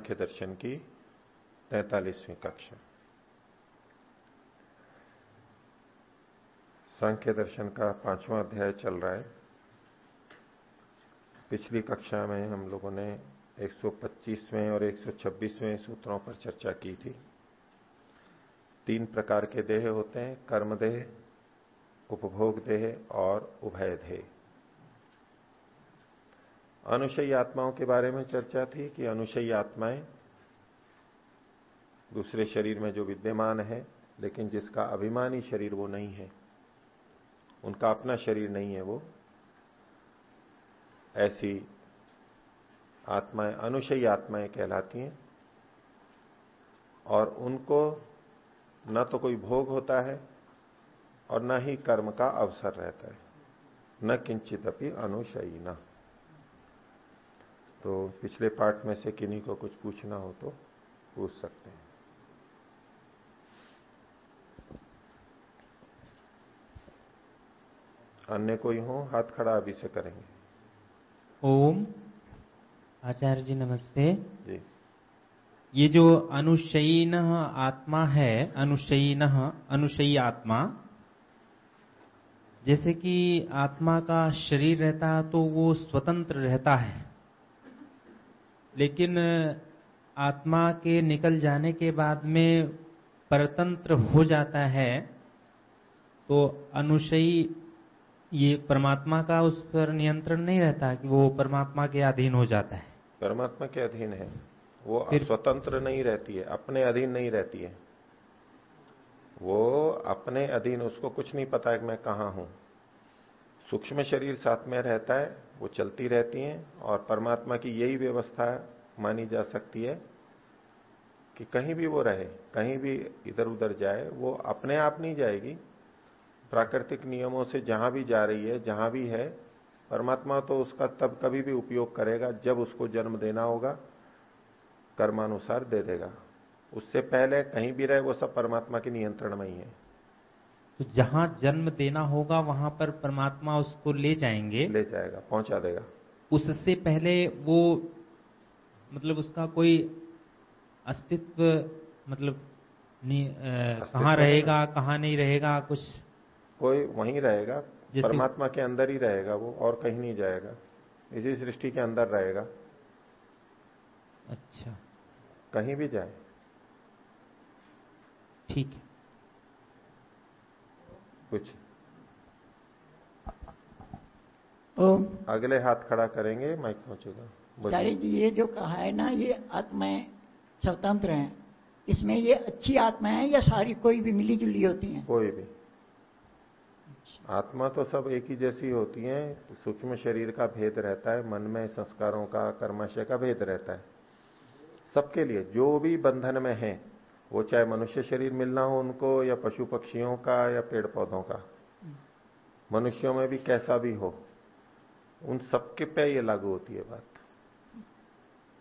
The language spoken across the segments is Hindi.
सांख्य दर्शन की तैतालीसवीं कक्षा। सांख्य दर्शन का पांचवा अध्याय चल रहा है। पिछली कक्षा में हम लोगों ने 125वें और 126वें सूत्रों पर चर्चा की थी। तीन प्रकार के देह होते हैं कर्म देह उपभोग देह और उभय देह अनुशयी आत्माओं के बारे में चर्चा थी कि अनुशयी आत्माएँ दूसरे शरीर में जो विद्यमान है, लेकिन जिसका अभिमानी शरीर वो नहीं है। उनका अपना शरीर नहीं है वो। ऐसी आत्माएँ, अनुशयी आत्माएँ कहलाती हैं। और उनको न तो कोई भोग होता है और न ही कर्म का अवसर रहता है। न किंचित अपनी अनुशयी न। तो पिछले पार्ट में से किन्हीं को कुछ पूछना हो तो पूछ सकते हैं। अन्य कोई हो? हाथ खड़ा अभी से करेंगे। ओम आचार्य जी नमस्ते। जी। ये जो अनुशयीन आत्मा है अनुशयीन अनुशयी आत्मा जैसे कि आत्मा का शरीर रहता है तो वो स्वतंत्र रहता है। लेकिन आत्मा के निकल जाने के बाद में परतंत्र हो जाता है तो अनुशयी ये परमात्मा का उस पर नियंत्रण नहीं रहता कि वो परमात्मा के अधीन हो जाता है। परमात्मा के अधीन है। वो स्वतंत्र नहीं रहती है अपने अधीन नहीं रहती है। वो अपने अधीन उसको कुछ नहीं पता है कि मैं कहा हूँ। सूक्ष्म शरीर साथ में रहता है, वो चलती रहती हैं और परमात्मा की यही व्यवस्था मानी जा सकती है कि कहीं भी वो रहे, कहीं भी इधर उधर जाए, वो अपने आप नहीं जाएगी। प्राकृतिक नियमों से जहाँ भी जा रही है, जहाँ भी है, परमात्मा तो उसका तब कभी भी उपयोग करेगा जब उसको जन्म देना होगा, कर्मानुसार दे देगा। उससे पहले कहीं भी रहे, वो सब परमात्मा के नियंत्रण में ही है। तो जहाँ जन्म देना होगा वहाँ पर परमात्मा उसको ले जाएँगे। ले जाएगा पहुँचा देगा। उससे पहले वो मतलब उसका कोई अस्तित्व मतलब कहाँ रहेगा कहाँ नहीं रहेगा कुछ कोई वहीं रहेगा परमात्मा के अंदर ही रहेगा वो और कहीं नहीं जाएगा। इसी सृष्टि के अंदर रहेगा। अच्छा। कहीं भी जाए। ठीक है। कुछ। ओ, अगले हाथ खड़ा करेंगे माइक पहुंचेगा। जी ये जो कहा है ना ये आत्माएँ स्वतंत्र हैं। इसमें ये अच्छी आत्मा है या सारी कोई भी मिली जुली होती हैं? कोई भी। आत्मा तो सब एक ही जैसी होती है। सूक्ष्म शरीर का भेद रहता है मन में संस्कारों का कर्माशय का भेद रहता है। सबके लिए जो भी बंधन में है वो चाहे मनुष्य शरीर मिलना हो उनको या पशु पक्षियों का या पेड़ पौधों का। मनुष्यों में भी कैसा भी हो उन सबके पे ये लागू होती है बात।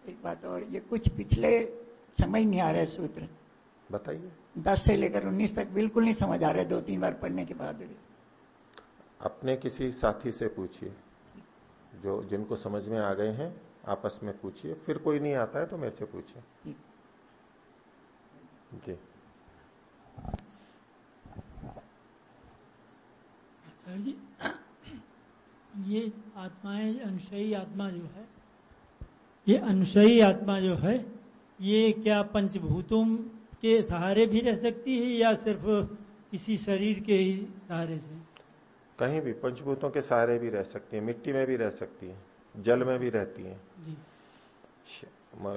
एक बात और ये कुछ पिछले समझ नहीं आ रहे सूत्र। बताइए। दस से लेकर उन्नीस तक बिल्कुल नहीं समझ आ रहे दो तीन बार पढ़ने के बाद भी। अपने किसी साथी से पूछिए जो जिनको समझ में आ गए हैं आपस में पूछिए फिर कोई नहीं आता है तो मेरे से पूछिए। जी। सर जी ये आत्माएँ अनुशयी आत्मा जो है ये अनुशयी आत्मा जो है ये क्या पंचभूतों के सहारे भी रह सकती है या सिर्फ़ किसी शरीर के ही सहारे से? कहीं भी पंचभूतों के सहारे भी रह सकती है मिट्टी में भी रह सकती है जल में भी रहती है। जी।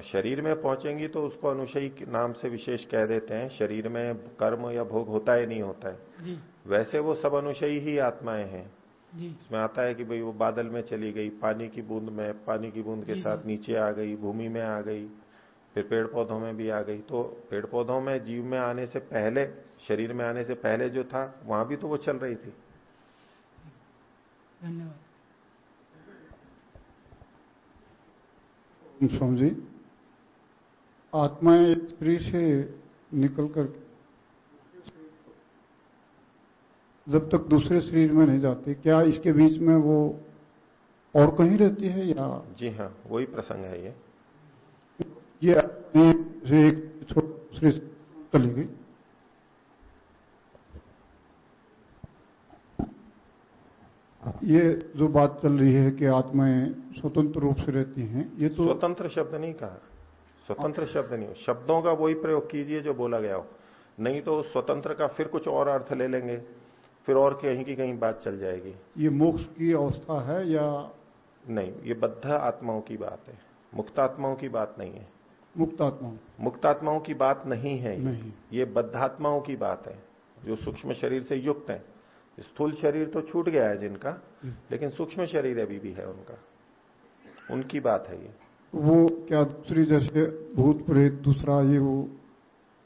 शरीर में पहुंचेंगी तो उसको अनुशयी नाम से विशेष कह देते हैं। शरीर में कर्म या भोग होता है नहीं होता है। जी। वैसे वो सब अनुशयी ही आत्माएँ हैं। इसमें आता है कि भाई वो बादल में चली गई पानी की बूंद में पानी की बूंद के साथ नीचे आ गई भूमि में आ गई फिर पेड़ पौधों में भी आ गई। तो पेड़ पौधों में जीव में आने से पहले शरीर में आने से पहले जो था वहाँ भी तो वो चल रही थी। धन्यवाद। स्वामी जी आत्माएँ स्त्री से निकल कर जब तक दूसरे शरीर में नहीं जाते क्या इसके बीच में वो और कहीं रहती है या? जी हाँ वही प्रसंग है ये। ये एक दूसरे चलेगी ये जो बात चल रही है कि आत्माएँ स्वतंत्र रूप से रहती हैं ये तो स्वतंत्र शब्द नहीं कहा। स्वतंत्र शब्द नहीं शब्दों का वही प्रयोग कीजिए जो बोला गया हो। नहीं तो स्वतंत्र का फिर कुछ और अर्थ ले लेंगे फिर और कहीं की कहीं बात चल जाएगी। ये मोक्ष की अवस्था है या नहीं ये बद्ध आत्माओं की बात है। मुक्त आत्माओं की बात नहीं है। मुक्त आत्माओं। मुक्त आत्माओं की बात नहीं है। नहीं। ये बद्धात्माओं की बात है जो सूक्ष्म शरीर से युक्त है। स्थूल शरीर तो छूट गया है जिनका हम्म। लेकिन सूक्ष्म शरीर अभी भी है उनका। उनकी बात है ये। वो क्या दूसरी जैसे भूत प्रेत दूसरा ये वो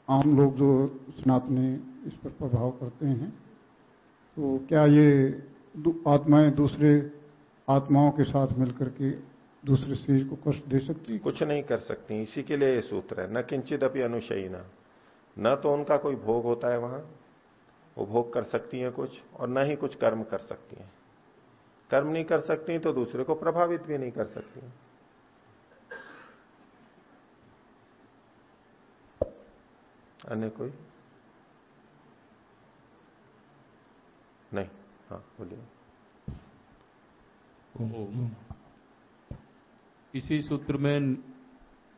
आम लोग जो सनातनी इस पर प्रभाव करते हैं तो क्या ये आत्माएँ दूसरे आत्माओं के साथ मिलकर के दूसरे शरीर को कष्ट दे सकती कुछ नहीं कर सकती इसी के लिए ये सूत्र है। न किंचित अभी अनुशयी न तो उनका कोई भोग होता है वहाँ। वो भोग कर सकती हैं कुछ और न ही कुछ कर्म कर सकती हैं। कर्म नहीं कर सकती तो दूसरे को प्रभावित भी नहीं कर सकती। अन्य कोई? नहीं हाँ बोलिए। इसी सूत्र में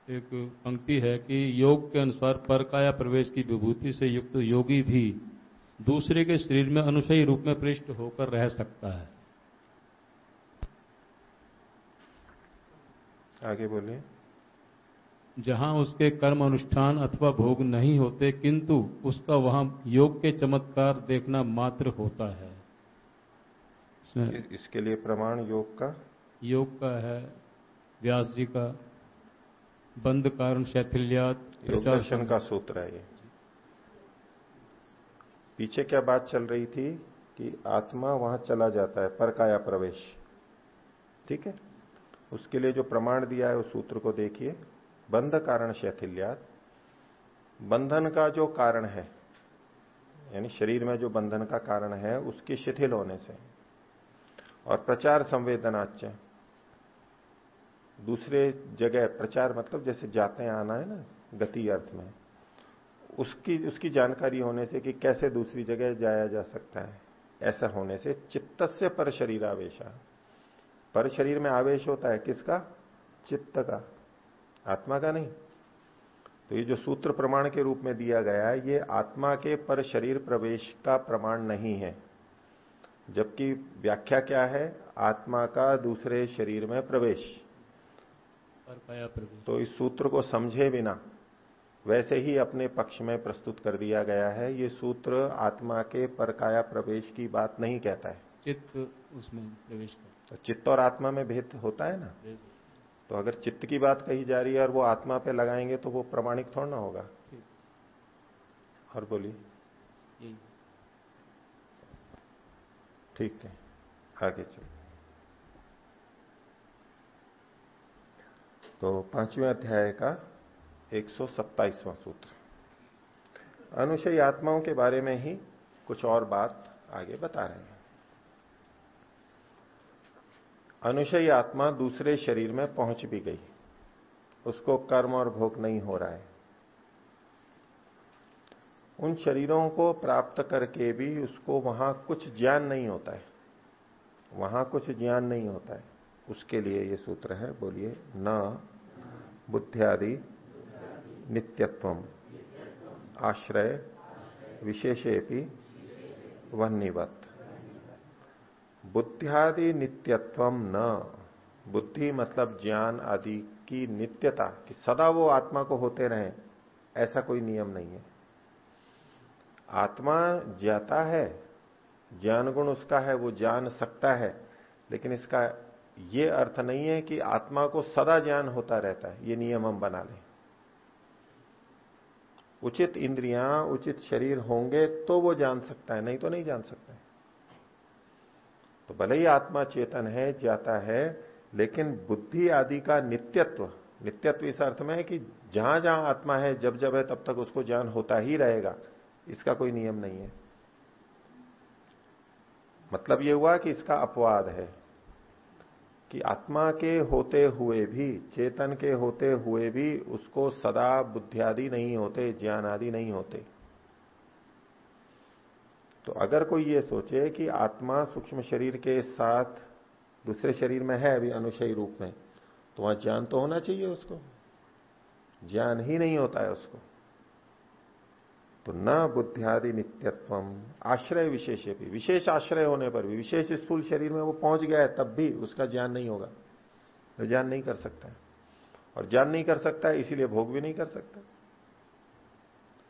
एक पंक्ति है कि योग के अनुसार परकाया प्रवेश की विभूति से युक्त योगी भी दूसरे के शरीर में अनुशयी रूप में पृष्ठ होकर रह सकता है। आगे बोलिए। जहाँ उसके कर्म अनुष्ठान अथवा भोग नहीं होते किंतु उसका वहाँ योग के चमत्कार देखना मात्र होता है। इसमें इसके लिए प्रमाण योग का? योग का है व्यास जी का बंद कारण शैथिल्यात दर्शन का सूत्र है ये। पीछे क्या बात चल रही थी कि आत्मा वहाँ चला जाता है, परकाया प्रवेश। ठीक है? उसके लिए जो प्रमाण दिया है, उस सूत्र को देखिए। बंध कारण शैथिल्यात। बंधन का जो कारण है, यानी शरीर में जो बंधन का कारण है, उसके शिथिल होने से। और प्रचार संवेदनाच्य दूसरे जगह प्रचार मतलब जैसे जाते आना है ना, गति अर्थ में। उसकी उसकी जानकारी होने से कि कैसे दूसरी जगह जाया जा सकता है। ऐसा होने से चित्त से पर शरीर आवेशा पर शरीर में आवेश होता है किसका? चित्त का। आत्मा का नहीं। तो ये जो सूत्र प्रमाण के रूप में दिया गया है ये आत्मा के पर शरीर प्रवेश का प्रमाण नहीं है। जबकि व्याख्या क्या है? आत्मा का दूसरे शरीर में प्रवेश। तो इस सूत्र को समझे बिना वैसे ही अपने पक्ष में प्रस्तुत कर दिया गया है। ये सूत्र आत्मा के परकाया प्रवेश की बात नहीं कहता है। चित्त उसमें प्रवेश कर तो चित्त और आत्मा में भेद होता है ना? तो अगर चित्त की बात कही जा रही है और वो आत्मा पे लगाएँगे तो वो प्रमाणिक थोड़ा ना होगा। और बोलिए। ठीक है। आगे चल तो पाँचवें अध्याय का एक सूत्र। अनुशयी आत्माओं के बारे में ही कुछ और बात आगे बता रहे हैं। अनुशयी आत्मा दूसरे शरीर में पहुँच भी गई। उसको कर्म और भोग नहीं हो रहा है। उन शरीरों को प्राप्त करके भी उसको वहाँ कुछ ज्ञान नहीं होता है। वहाँ कुछ ज्ञान नहीं होता है। उसके लिए ये सूत्र है, बोलिए, न बुद्धियादि नित्यत्व आश्रय विशेषेपि वन्यवत बुद्धियादि नित्यत्व न। बुद्धि मतलब ज्ञान आदि की नित्यता, कि सदा वो आत्मा को होते रहे, ऐसा कोई नियम नहीं है। आत्मा ज्ञाता है ज्ञान गुण उसका है, वो जान सकता है, लेकिन इसका ये अर्थ नहीं है कि आत्मा को सदा ज्ञान होता रहता है, ये नियम हम बना लें। उचित इंद्रियाँ, उचित शरीर होंगे तो वो जान सकता है, नहीं तो नहीं जान सकता है। तो भले ही आत्मा चेतन है जाता है, लेकिन बुद्धि आदि का नित्यत्व नित्यत्व इस अर्थ में है कि जहाँ जहाँ आत्मा है, जब जब है, तब तक उसको ज्ञान होता ही रहेगा। इसका कोई नियम नहीं है। मतलब ये हुआ कि इसका अपवाद है। कि आत्मा के होते हुए भी, चेतन के होते हुए भी उसको सदा बुद्धियादि नहीं होते ज्ञान आदि नहीं होते। तो अगर कोई ये सोचे कि आत्मा सूक्ष्म शरीर के साथ दूसरे शरीर में है, अभी अनुशयी रूप में तो वहाँ ज्ञान तो होना चाहिए उसको। ज्ञान ही नहीं होता है उसको। तो न बुद्धियादि नित्यत्व आश्रय विशेष भी विशेष आश्रय होने पर भी, विशेष स्थूल शरीर में वो पहुँच गया है, तब भी उसका ज्ञान नहीं होगा। तो ज्ञान नहीं कर सकता है। और ज्ञान नहीं कर सकता है, इसीलिए भोग भी नहीं कर सकता।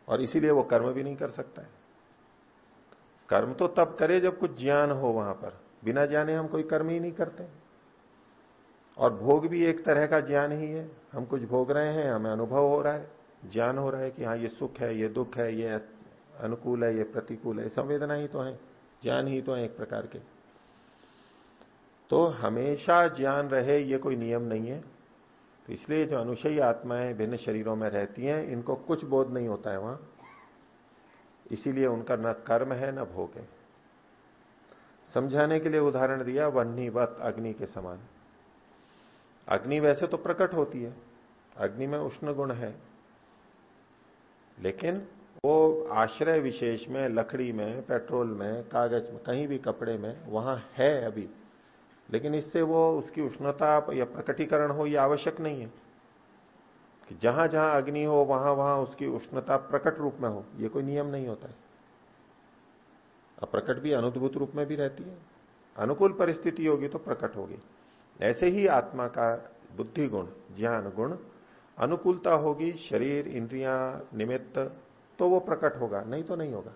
और इसीलिए वो कर्म भी नहीं कर सकता है। कर्म तो तब करे जब कुछ ज्ञान हो वहाँ पर। बिना जाने हम कोई कर्म ही नहीं करते। और भोग भी एक तरह का ज्ञान ही है। हम कुछ भोग रहे हैं, हमें अनुभव हो रहा है। ज्ञान हो रहा है कि हाँ ये सुख है, ये दुख है, ये अनुकूल है, ये प्रतिकूल है संवेदना ही तो है, ज्ञान ही तो है एक प्रकार के। तो हमेशा ज्ञान रहे, ये कोई नियम नहीं है। तो इसलिए जो अनुशयी आत्माएँ भिन्न शरीरों में रहती हैं, इनको कुछ बोध नहीं होता है वहाँ। इसीलिए उनका न कर्म है, न भोग है। समझाने के लिए उदाहरण दिया वन्नीवत अग्नि के समान। अग्नि वैसे तो प्रकट होती है। अग्नि में उष्ण गुण है। लेकिन वो आश्रय विशेष में, लकड़ी में, पेट्रोल में, कागज़ में, कहीं भी कपड़े में, वहाँ है अभी। लेकिन इससे वो, उसकी उष्णता या प्रकटीकरण हो, ये आवश्यक नहीं है। कि जहाँ जहाँ अग्नि हो, वहाँ वहाँ उसकी उष्णता प्रकट रूप में हो, ये कोई नियम नहीं होता है। अप्रकट भी अनुद्भूत रूप में भी रहती है। अनुकूल परिस्थिति होगी तो प्रकट होगी। ऐसे ही आत्मा का बुद्धि गुण ज्ञान गुण अनुकूलता होगी, शरीर, इंद्रियाँ निमित्त तो वो प्रकट होगा, नहीं तो नहीं होगा।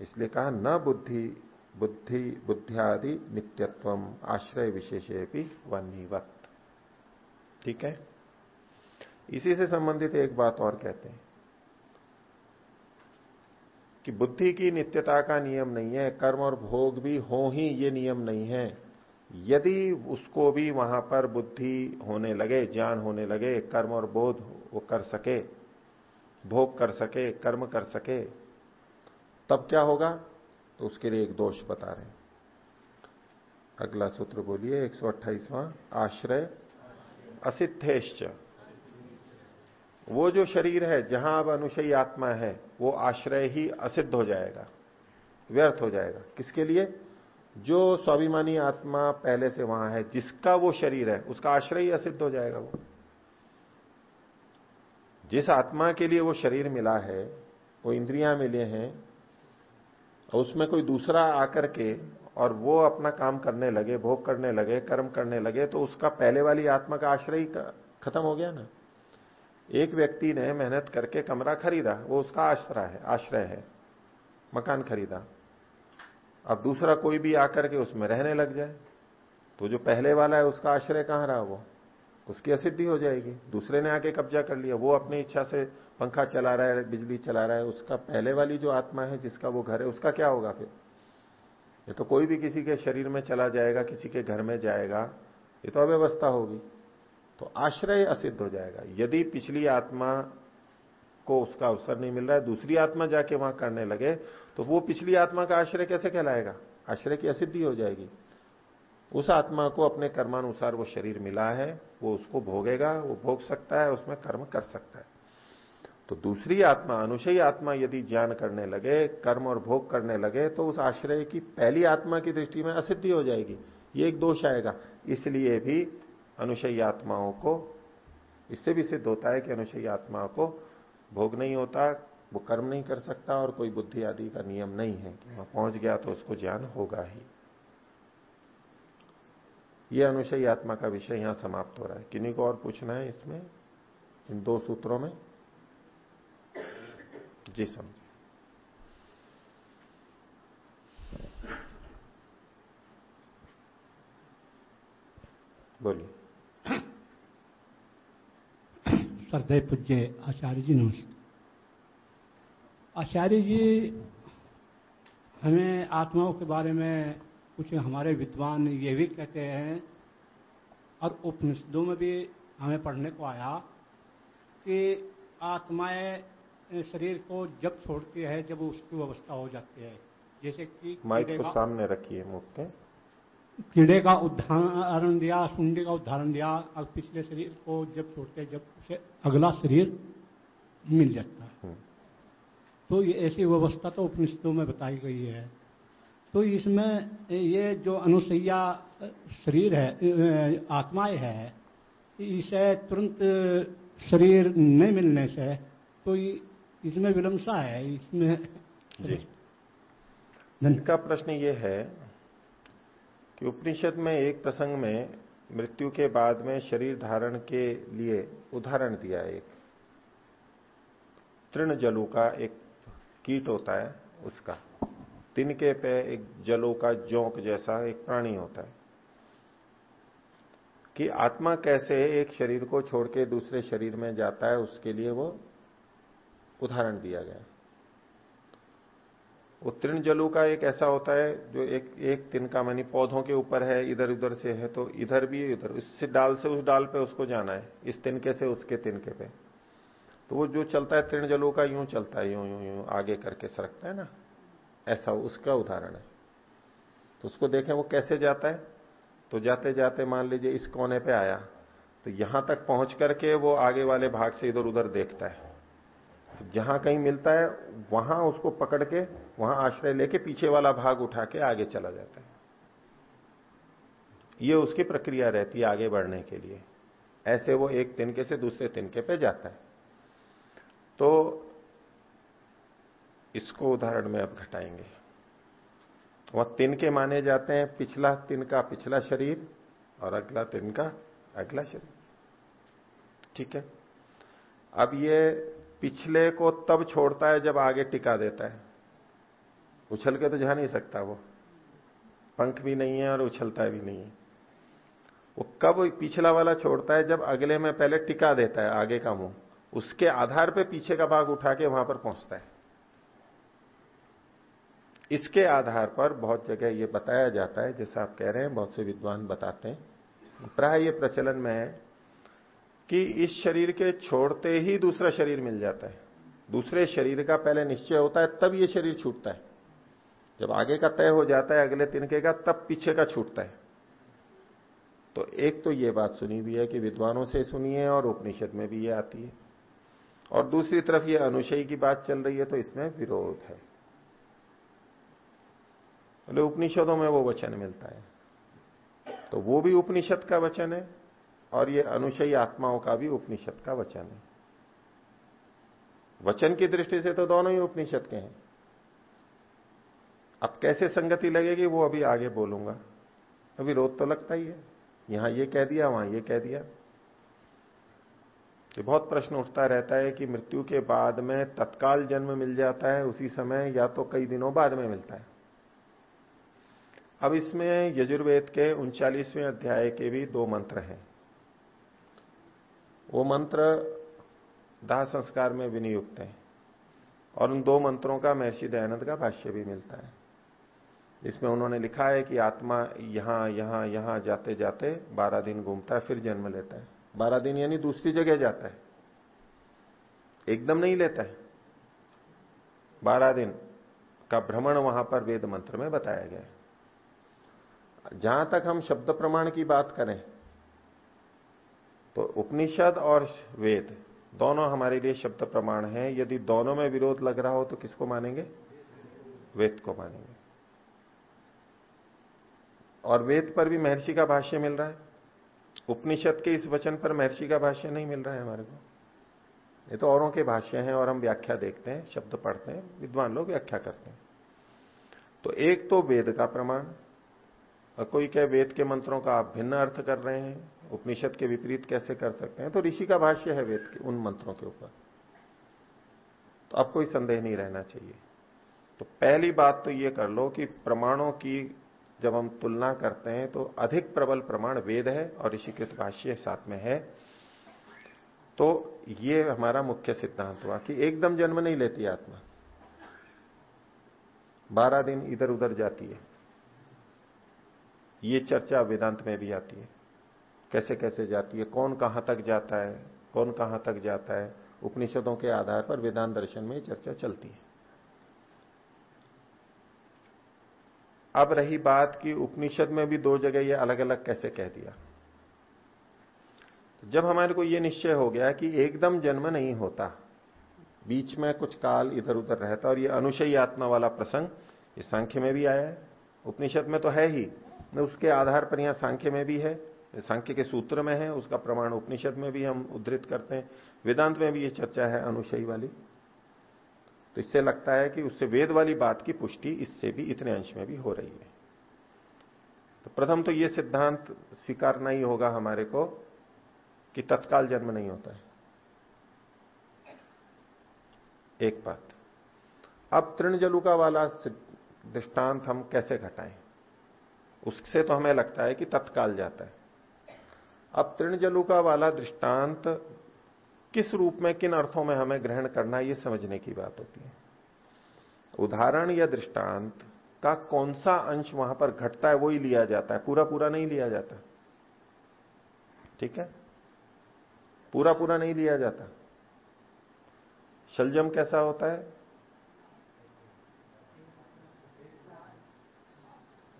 इसलिए कहा, न बुद्धि बुद्धि, बुद्धियादि नित्यत्व आश्रय विशेषे भी वन्नीवत। ठीक है? इसी से संबंधित एक बात और कहते हैं कि बुद्धि की नित्यता का नियम नहीं है, कर्म और भोग भी हो ही, ये नियम नहीं है। यदि उसको भी वहाँ पर बुद्धि होने लगे, ज्ञान होने लगे, कर्म और बोध वो कर सके, भोग कर सके, कर्म कर सके, तब क्या होगा? तो उसके लिए एक दोष बता रहे हैं। अगला सूत्र बोलिए, एक सौ आश्रय असिद्धेश्च। वो जो शरीर है, जहाँ अब अनुशयी आत्मा है, वो आश्रय ही असिद्ध हो जाएगा, व्यर्थ हो जाएगा। किसके लिए? जो स्वाभिमानी आत्मा पहले से वहाँ है, जिसका वो शरीर है, उसका आश्रय ही असिद्ध हो जाएगा वो। जिस आत्मा के लिए वो शरीर मिला है, वो इंद्रियाँ मिले हैं, और उसमें कोई दूसरा आकर के और वो अपना काम करने लगे, भोग करने लगे, कर्म करने लगे तो उसका पहले वाली आत्मा का आश्रय खत्म हो गया ना। एक व्यक्ति ने मेहनत करके कमरा खरीदा, वो उसका आश्रय है आश्रय है, मकान खरीदा। अब दूसरा कोई भी आकर के उसमें रहने लग जाए तो जो पहले वाला है, उसका आश्रय कहाँ रहा वो? उसकी असिद्धि हो जाएगी। दूसरे ने आके कब्जा कर लिया, वो अपनी इच्छा से पंखा चला रहा है, बिजली चला रहा है, उसका पहले वाली जो आत्मा है, जिसका वो घर है, उसका क्या होगा फिर? ये तो कोई भी किसी के शरीर में चला जाएगा, किसी के घर में जाएगा, ये तो अव्यवस्था होगी। तो आश्रय असिद्ध हो जाएगा। यदि पिछली आत्मा को उसका अवसर नहीं मिल रहा है, दूसरी आत्मा जाके वहाँ करने लगे तो वो पिछली आत्मा का आश्रय कैसे कहलाएगा? आश्रय की असिद्धि हो जाएगी। उस आत्मा को अपने कर्मानुसार वो शरीर मिला है, वो उसको भोगेगा, वो भोग सकता है, उसमें कर्म कर सकता है। तो दूसरी आत्मा, अनुशयी आत्मा यदि ज्ञान करने लगे, कर्म और भोग करने लगे तो उस आश्रय की पहली आत्मा की दृष्टि में असिद्धि हो जाएगी। ये एक दोष आएगा। इसलिए भी अनुशयी आत्माओं को, इससे भी सिद्ध होता है कि अनुशयी आत्मा को भोग नहीं होता वो कर्म नहीं कर सकता और कोई बुद्धि आदि का नियम नहीं है कि वहाँ पहुँच गया तो उसको ज्ञान होगा ही। ये अनुशयी आत्मा का विषय यहाँ समाप्त हो रहा है। किन्हीं को और पूछना है इसमें? इन दो सूत्रों में? जी समझे बोलिए। श्रद्धे पूज्य आचार्य जी नमस्ते आचार्य जी हमें आत्माओं के बारे में कुछ हमारे विद्वान ये भी कहते हैं और उपनिषदों में भी हमें पढ़ने को आया कि आत्माएँ शरीर को जब छोड़ती है जब उसकी अवस्था हो जाती है। जैसे कि माइक को सामने रखिए मुख के कीड़े का उदाहरण दिया सुंडी का उदाहरण दिया अब पिछले शरीर को जब छोड़ते जब उसे अगला शरीर मिल जाता है। हम्म। तो ये ऐसी व्यवस्था तो उपनिषदों में बताई गई है। तो इसमें ये जो अनुसैया शरीर है आत्माएँ है, इसे तुरंत शरीर नहीं मिलने से तो इसमें विलंबसा है, इसमें जी। इनका प्रश्न ये है कि उपनिषद में एक प्रसंग में मृत्यु के बाद में शरीर धारण के लिए उदाहरण दिया एक, तृण जलू का एक कीट होता है उसका। तिनके पे एक जलो का जोंक जैसा एक प्राणी होता है। कि आत्मा कैसे एक शरीर को छोड़ के दूसरे शरीर में जाता है, उसके लिए वो उदाहरण दिया गया। वो तृण जलू का एक ऐसा होता है, जो एक एक तिनका मानी पौधों के ऊपर है इधर उधर से है तो इधर भी, इधर, इससे डाल से उस डाल पे उसको जाना है, इस तिनके से उसके तिनके पे। तो वो जो चलता है, तृण जलों का यूँ चलता है, यूँ यूँ यूँ, आगे करके सरकता है ना। ऐसा उसका उदाहरण है। तो उसको देखें, वो कैसे जाता है? तो जाते जाते मान लीजिए इस कोने पे आया तो यहाँ तक पहुँच करके वो आगे वाले भाग से इधर उधर देखता है। जहाँ कहीं मिलता है, वहाँ उसको पकड़ के, वहाँ आश्रय लेके पीछे वाला भाग उठा के आगे चला जाता है। ये उसकी प्रक्रिया रहती है आगे बढ़ने के लिए। ऐसे वो एक तिनके से दूसरे तिनके पे जाता है। तो इसको उदाहरण में अब घटाएँगे। वह तिन के माने जाते हैं, पिछला तिन का पिछला शरीर और अगला तिन का अगला शरीर। ठीक है? अब ये पिछले को तब छोड़ता है जब आगे टिका देता है। उछल के तो जा नहीं सकता वो। पंख भी नहीं है और उछलता भी नहीं है। वो कब पिछला वाला छोड़ता है? जब अगले में पहले टिका देता है, आगे का मुँह। उसके आधार पे पीछे का भाग उठा के वहाँ पर पहुँचता है। इसके आधार पर बहुत जगह ये बताया जाता है, जैसा आप कह रहे हैं, बहुत से विद्वान बताते हैं। प्राय ये प्रचलन में है कि इस शरीर के छोड़ते ही दूसरा शरीर मिल जाता है। दूसरे शरीर का पहले निश्चय होता है, तब ये शरीर छूटता है। जब आगे का तय हो जाता है, अगले तिनके का, तब पीछे का छूटता है। तो एक तो ये बात सुनी हुई है कि विद्वानों से सुनी है और उपनिषद में भी ये आती है। और दूसरी तरफ़ ये अनुशयी की बात चल रही है तो इसमें विरोध है। बोले, उपनिषदों में वो वचन मिलता है। तो वो भी उपनिषद का वचन है, और ये अनुशयी आत्माओं का भी उपनिषद का वचन है। वचन की दृष्टि से तो दोनों ही उपनिषद के हैं। अब कैसे संगति लगेगी, वो अभी आगे बोलूँगा। अभी रोध तो लगता ही है। यहाँ ये कह दिया, वहाँ ये कह दिया। ये बहुत प्रश्न उठता रहता है कि मृत्यु के बाद में तत्काल जन्म मिल जाता है उसी समय या तो कई दिनों बाद में मिलता है। अब इसमें यजुर्वेद के उनचालीसवें अध्याय के भी दो मंत्र हैं। वो मंत्र दाह संस्कार में विनियुक्त है और उन दो मंत्रों का महर्षि दयानंद का भाष्य भी मिलता है। जिसमें उन्होंने लिखा है कि आत्मा यहाँ यहाँ यहाँ जाते जाते बारह दिन घूमता है, फिर जन्म लेता है। बारह दिन यानी दूसरी जगह जाता है। एकदम नहीं लेता है। बारह दिन का भ्रमण वहाँ पर वेद मंत्र में बताया गया है। जहाँ तक हम शब्द प्रमाण की बात करें तो उपनिषद और वेद दोनों हमारे लिए शब्द प्रमाण है। यदि दोनों में विरोध लग रहा हो तो किसको मानेंगे? वेद को मानेंगे। और वेद पर भी महर्षि का भाष्य मिल रहा है। उपनिषद के इस वचन पर महर्षि का भाष्य नहीं मिल रहा है हमारे को। ये तो औरों के भाष्य हैं और हम व्याख्या देखते हैं, शब्द पढ़ते हैं, विद्वान लोग व्याख्या करते हैं। तो एक तो वेद का प्रमाण, और कोई क्या वेद के मंत्रों का आप भिन्न अर्थ कर रहे हैं, उपनिषद के विपरीत कैसे कर सकते हैं? तो ऋषि का भाष्य है वेद के, उन मंत्रों के ऊपर। तो अब कोई संदेह नहीं रहना चाहिए। तो पहली बात तो ये कर लो कि प्रमाणों की जब हम तुलना करते हैं तो अधिक प्रबल प्रमाण वेद है और ऋषिकृत भाष्य साथ में है। तो ये हमारा मुख्य सिद्धांत हुआ कि एकदम जन्म नहीं लेती आत्मा। बारह दिन इधर उधर जाती है। ये चर्चा वेदांत में भी आती है। कैसे कैसे जाती है, कौन कहाँ तक जाता है, कौन कहाँ तक जाता है, उपनिषदों के आधार पर वेदांत दर्शन में चर्चा चलती है। अब रही बात कि उपनिषद में भी दो जगह ये अलग अलग कैसे कह दिया। तो जब हमारे को ये निश्चय हो गया कि एकदम जन्म नहीं होता, बीच में कुछ काल इधर उधर रहता और ये अनुशयी आत्मा वाला प्रसंग इस सांख्य में भी आया है। उपनिषद में तो है ही उसके आधार पर यहाँ सांख्य में भी है सांख्य के सूत्र में है, उसका प्रमाण उपनिषद में भी हम उद्धृत करते हैं। वेदांत में भी ये चर्चा है अनुशयी वाली। तो इससे लगता है कि उससे वेद वाली बात की पुष्टि इससे भी, इतने अंश में भी हो रही है। तो प्रथम तो ये सिद्धांत स्वीकारना ही होगा हमारे को कि तत्काल जन्म नहीं होता है। एक बात। अब तृणजलुका वाला दृष्टांत हम कैसे घटाएँ? उससे तो हमें लगता है कि तत्काल जाता है। अब तृणजलुका वाला दृष्टांत किस रूप में, किन अर्थों में हमें ग्रहण करना ये समझने की बात होती है। उदाहरण या दृष्टांत का कौन सा अंश वहाँ पर घटता है, वो ही लिया जाता है। पूरा पूरा नहीं लिया जाता। ठीक है? पूरा पूरा नहीं लिया जाता। शलजम कैसा होता है?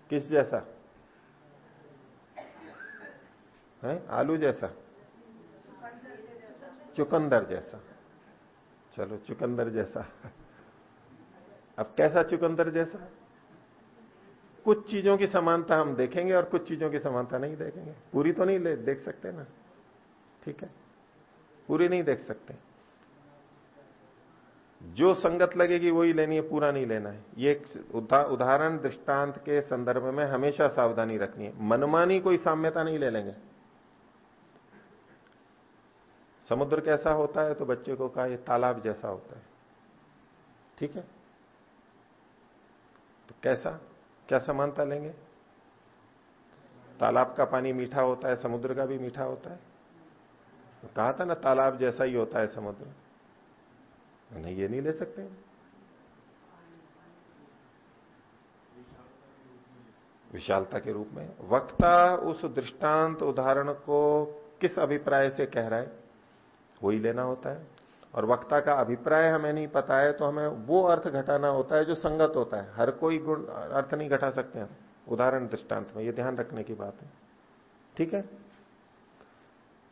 किस जैसा? है? आलू जैसा। चुकंदर जैसा। चलो, चुकंदर जैसा। अब कैसा चुकंदर जैसा? कुछ चीज़ों की समानता हम देखेंगे और कुछ चीज़ों की समानता नहीं देखेंगे। पूरी तो नहीं देख सकते ना? ठीक है? पूरी नहीं देख सकते। जो संगत लगेगी वही लेनी है, पूरा नहीं लेना है। ये उदाहरण दृष्टांत के संदर्भ में हमेशा सावधानी रखनी है। मनमानी कोई साम्यता नहीं ले लेंगे। समुद्र कैसा होता है तो बच्चे को कहा, ये तालाब जैसा होता है। ठीक है? तो कैसा? क्या समानता लेंगे? तालाब का पानी मीठा होता है, समुद्र का भी मीठा होता है। तो कहा था ना, तालाब जैसा ही होता है समुद्र। नहीं, ये नहीं ले सकते विशालता के रूप में। वक्ता उस दृष्टांत उदाहरण को किस अभिप्राय से कह रहा है? वही लेना होता है। और वक्ता का अभिप्राय हमें नहीं पता है तो हमें वो अर्थ घटाना होता है जो संगत होता है। हर कोई गुण, अर्थ नहीं घटा सकते हम। उदाहरण दृष्टांत में, ये ध्यान रखने की बात है। ठीक है?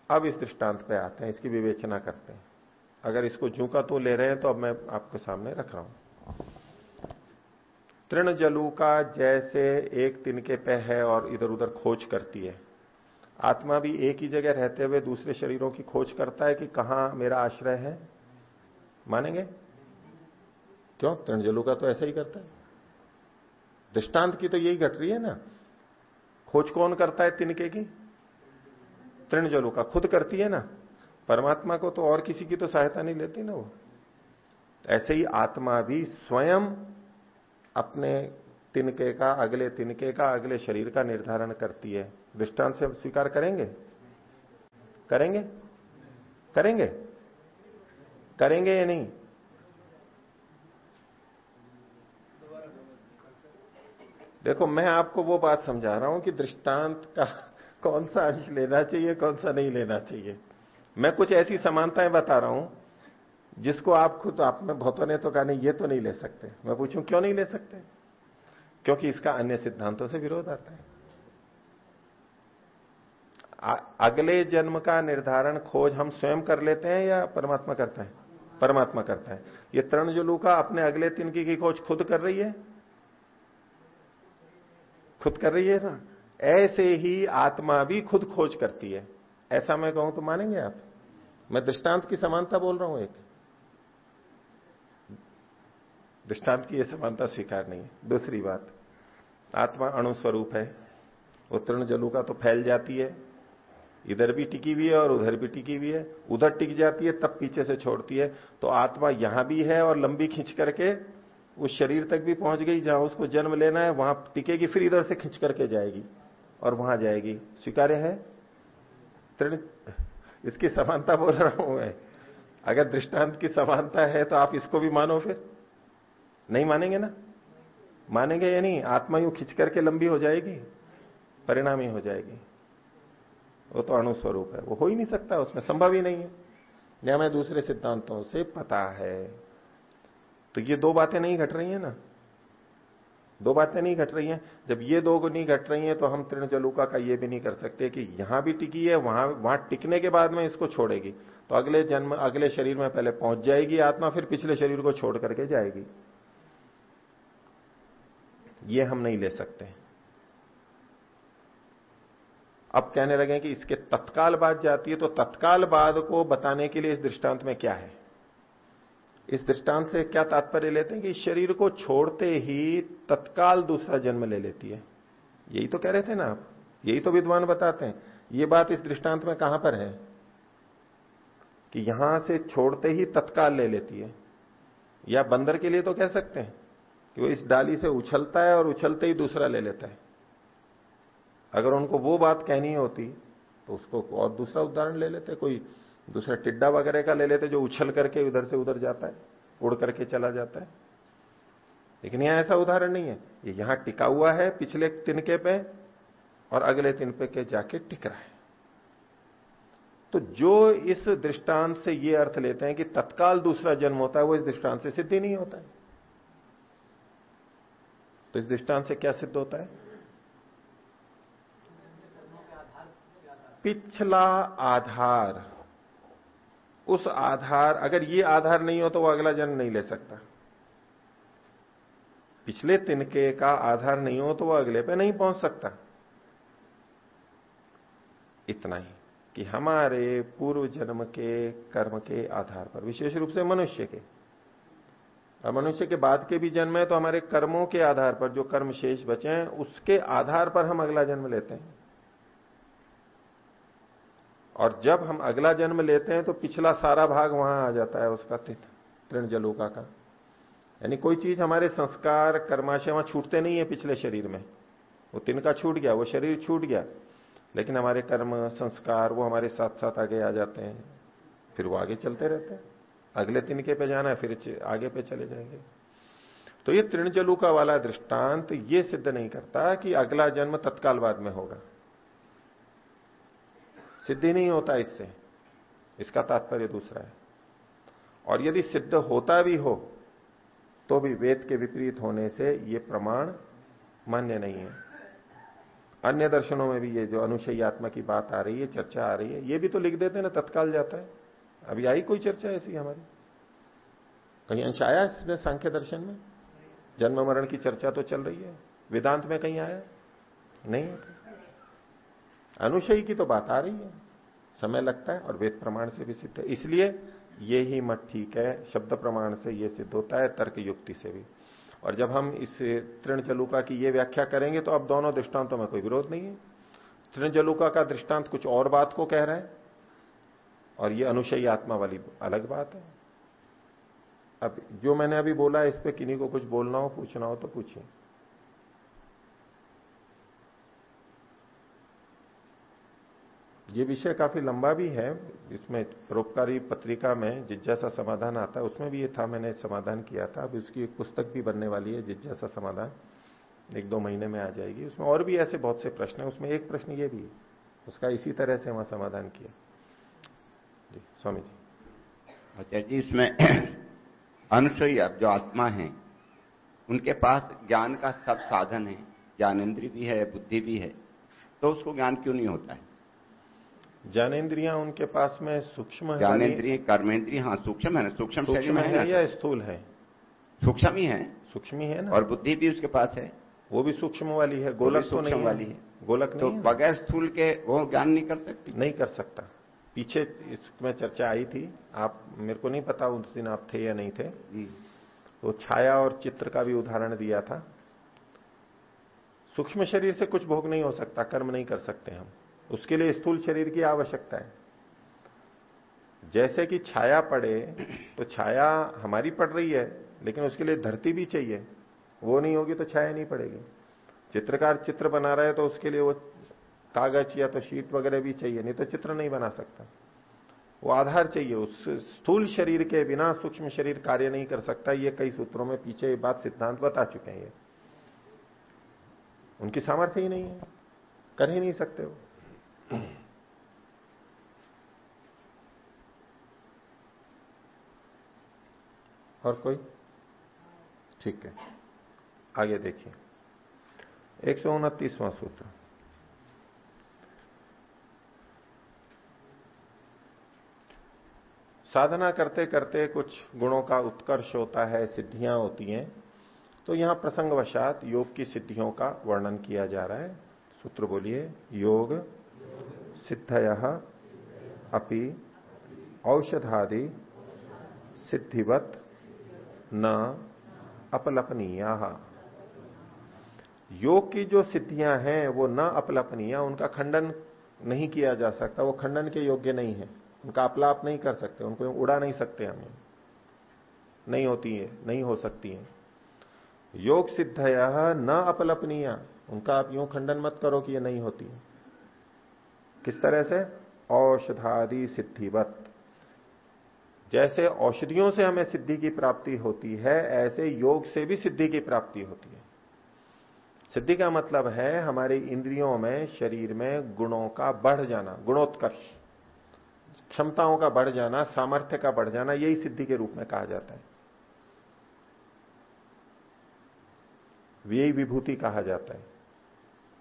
अब इस दृष्टांत पे आते हैं, इसकी विवेचना करते हैं। अगर इसको झूका तो ले रहे हैं तो अब मैं आपके सामने रख रहा हूँ। तृण जलू का जैसे एक तिनके पे है और इधर उधर खोज करती है। आत्मा भी एक ही जगह रहते हुए दूसरे शरीरों की खोज करता है कि कहाँ मेरा आश्रय है। मानेंगे? क्यों? तृणजलू का तो ऐसा ही करता है। दृष्टांत की तो यही घट रही है ना। खोज कौन करता है तिनके की? तृणजलू का। खुद करती है ना। परमात्मा को तो और किसी की तो सहायता नहीं लेती ना वो। ऐसे ही आत्मा भी स्वयं अपने तिनके का, अगले तिनके का, अगले शरीर का निर्धारण करती है। दृष्टांत से स्वीकार करेंगे? करेंगे? करेंगे? करेंगे या नहीं? देखो, मैं आपको वो बात समझा रहा हूँ कि दृष्टांत का कौन सा अंश लेना चाहिए, कौन सा नहीं लेना चाहिए। मैं कुछ ऐसी समानताएँ बता रहा हूँ, जिसको आप खुद, आप में बहुतों ने तो कहा, नहीं, ये तो नहीं ले सकते। मैं पूछूँ, क्यों नहीं ले सकते? क्योंकि इसका अन्य सिद्धांतों से विरोध आता है। अगले जन्म का निर्धारण खोज हम स्वयं कर लेते हैं या परमात्मा करता है? परमात्मा करता है। ये तरण जुलू का अपने अगले तिनकी की खोज खुद कर रही है? खुद कर रही है ना? ऐसे ही आत्मा भी खुद खोज करती है। ऐसा मैं कहूँ तो मानेंगे आप? मैं दृष्टांत की समानता बोल रहा हूँ एक। दृष्टांत की यह समानता स्वीकार नहीं है। दूसरी बात, आत्मा अणुस्वरूप है। उत्तरण जलू का तो फैल जाती है। इधर भी टिकी हुई है और उधर भी टिकी हुई है। उधर टिक जाती है, तब पीछे से छोड़ती है। तो आत्मा यहाँ भी है और लंबी खींच करके उस शरीर तक भी पहुँच गई, जहाँ उसको जन्म लेना है, वहाँ टिकेगी, फिर इधर से खींच करके जाएगी और वहाँ जाएगी। स्वीकार्य है? तृण इसकी समानता बोल रहा हूँ मैं। अगर दृष्टांत की समानता है तो आप इसको भी मानो फिर। नहीं मानेंगे ना? मानेंगे या नहीं? आत्मा यू खिंच करके लंबी हो जाएगी, परिणामी हो जाएगी। वो तो अणुस्वरूप है। वो हो ही नहीं सकता, उसमें संभव ही नहीं है। यह हमें दूसरे सिद्धांतों से पता है। तो ये दो बातें नहीं घट रही है ना? दो बातें नहीं घट रही हैं। जब ये दो नहीं घट रही हैं तो हम तृण जलुका का ये भी नहीं कर सकते कि यहाँ भी टिकी है, वहाँ वहाँ टिकने के बाद में इसको छोड़ेगी। तो अगले जन्म, अगले शरीर में पहले पहुँच जाएगी आत्मा, फिर पिछले शरीर को छोड़ करके जाएगी। ये हम नहीं ले सकते। अब कहने लगे कि इसके तत्काल बाद जाती है तो तत्काल बाद को बताने के लिए इस दृष्टांत में क्या है? इस दृष्टांत से क्या तात्पर्य लेते हैं कि शरीर को छोड़ते ही तत्काल दूसरा जन्म ले लेती है। यही तो कह रहे थे ना आप। यही तो विद्वान बताते हैं। ये बात इस दृष्टांत में कहाँ पर है? कि यहाँ से छोड़ते ही तत्काल ले लेती है। या बंदर के लिए तो कह सकते हैं कि वो इस डाली से उछलता है और उछलते ही दूसरा ले लेता है। अगर उनको वो बात कहनी होती तो उसको और दूसरा उदाहरण ले लेते, कोई दूसरा टिड्डा वगैरह का ले लेते जो उछल करके उधर से उधर जाता है, उड़ करके चला जाता है। लेकिन यहाँ ऐसा उदाहरण नहीं है। ये यहाँ टिका हुआ है, पिछले तिनके पे और अगले तिनके के जाके टिक रहा है। तो जो इस दृष्टांत से ये अर्थ लेते हैं कि तत्काल दूसरा जन्म होता है, वो इस दृष्टांत से सिद्ध नहीं होता है। तो इस दृष्टांत से क्या सिद्ध होता है? पिछला आधार। उस आधार, अगर ये आधार नहीं हो तो वो अगला जन्म नहीं ले सकता। पिछले तिनके का आधार नहीं हो तो वो अगले पे नहीं पहुँच सकता। इतना ही कि हमारे पूर्व जन्म के कर्म के आधार पर, विशेष रूप से मनुष्य के। और मनुष्य के बाद के भी जन्म है तो हमारे कर्मों के आधार पर जो कर्म शेष बचे हैं, उसके आधार पर हम अगला जन्म लेते हैं। और जब हम अगला जन्म लेते हैं तो पिछला सारा भाग वहाँ आ जाता है उसका तृण जलोका का। यानी कोई चीज़ हमारे संस्कार, कर्माशय वहाँ छूटते नहीं है पिछले शरीर में। वो तिनका छूट गया, वो शरीर छूट गया। लेकिन हमारे कर्म, संस्कार, वो हमारे साथ साथ आगे आ जाते हैं। फिर वो आगे चलते रहते हैं। अगले तिनके पे जाना है, फिर आगे पे चले जाएँगे। तो ये तृणजलुका वाला दृष्टांत ये सिद्ध नहीं करता कि अगला जन्म तत्काल बाद में होगा। सिद्धि नहीं होता इससे। इसका तात्पर्य दूसरा है। और यदि सिद्ध होता भी हो तो भी वेद के विपरीत होने से ये प्रमाण मान्य नहीं है। अन्य दर्शनों में भी ये जो अनुशयी आत्मा की बात आ रही है, चर्चा आ रही है, ये भी तो लिख देते ना, तत्काल जाता है। अभी आई कोई चर्चा ऐसी हमारी? कहीं अंश आया इसमें सांख्य दर्शन में? जन्म मरण की चर्चा तो चल रही है। वेदांत में कहीं आया? नहीं अनुशयी की तो बात आ रही है। समय लगता है और वेद प्रमाण से भी सिद्ध है। इसलिए ये ही मत ठीक है, शब्द प्रमाण से ये सिद्ध होता है, तर्क युक्ति से भी। और जब हम इस तृण जलुका की ये व्याख्या करेंगे तो अब दोनों दृष्टांतों में कोई विरोध नहीं है। तृण जलुका का दृष्टांत कुछ और बात को कह रहा है और ये अनुशयी आत्मा वाली अलग बात है। अब जो मैंने अभी बोला है, इस पर किन्हीं को कुछ बोलना हो, पूछना हो तो पूछिए। ये विषय काफ़ी लंबा भी है। इसमें परोपकारी पत्रिका में जिज्ञासा समाधान आता है। उसमें भी ये था, मैंने समाधान किया था। अब उसकी एक पुस्तक भी बनने वाली है, जिज्ञासा समाधान। एक दो महीने में आ जाएगी। उसमें और भी ऐसे बहुत से प्रश्न है। उसमें एक प्रश्न ये भी है। उसका इसी तरह से वहाँ समाधान किया। जी, स्वामी जी। अच्छा जी, इसमें अनुसई जो आत्मा है, उनके पास ज्ञान का सब साधन है। ज्ञानेन्द्रिय भी है, बुद्धि भी है। तो उसको ज्ञान क्यों नहीं होता है? ज्ञानेन्द्रिया उनके पास में सूक्ष्म ज्ञानेन्द्रिय कर्मेंद्रिय हाँ सूक्ष्म है ना? सूक्ष्म शरीर में है या स्थूल है? सूक्ष्म ही। है सूक्ष्म ही है ना? और बुद्धि भी उसके पास है। वो भी सूक्ष्म वाली है गोलक तो नहीं वाली है। गोलक तो बगैर स्थूल के वो ज्ञान नहीं कर सकती? नहीं कर सकता। पीछे इसमें चर्चा आई थी। आप मेरे को नहीं पता उस दिन आप थे या नहीं थे। तो छाया और चित्र का भी उदाहरण दिया था। सूक्ष्म शरीर से कुछ भोग नहीं हो सकता कर्म नहीं कर सकते हम। उसके लिए स्थूल शरीर की आवश्यकता है। जैसे कि छाया पड़े तो छाया हमारी पड़ रही है, लेकिन उसके लिए धरती भी चाहिए। वो नहीं होगी तो छाया नहीं पड़ेगी। चित्रकार चित्र बना रहा है तो उसके लिए वो कागज़ या तो शीट वगैरह भी चाहिए, नहीं तो चित्र नहीं बना सकता। वो आधार चाहिए, उस स्थूल शरीर के बिना सूक्ष्म शरीर कार्य नहीं कर सकता। ये कई सूत्रों में पीछे बात सिद्धांत बता चुके हैं ये। उनकी सामर्थ्य ही नहीं है। कर ही नहीं सकते वो। और कोई? ठीक है। आगे देखिए। एक सौ उनतीसवां सूत्र। साधना करते करते कुछ गुणों का उत्कर्ष होता है, सिद्धियाँ होती हैं। तो यहाँ प्रसंगवशात योग की सिद्धियों का वर्णन किया जा रहा है। सूत्र बोलिए, योग सिद्धय अपि औषधादि सिद्धिवत न अपलपनीय। योग की जो सिद्धियाँ हैं, वो न अपलपनीय, उनका खंडन नहीं किया जा सकता, वो खंडन के योग्य नहीं है। उनका अपलाप नहीं कर सकते, उनको उड़ा नहीं सकते हम। नहीं होती है, नहीं हो सकती है। योग सिद्ध न अपलपनीय, उनका आप यूँ खंडन मत करो कि ये नहीं होती है। किस तरह से? औषधादि सिद्धिवत। जैसे औषधियों से हमें सिद्धि की प्राप्ति होती है, ऐसे योग से भी सिद्धि की प्राप्ति होती है। सिद्धि का मतलब है हमारी इंद्रियों में, शरीर में गुणों का बढ़ जाना, गुणोत्कर्ष। क्षमताओं का बढ़ जाना, सामर्थ्य का बढ़ जाना, यही सिद्धि के रूप में कहा जाता है। यही विभूति कहा जाता है।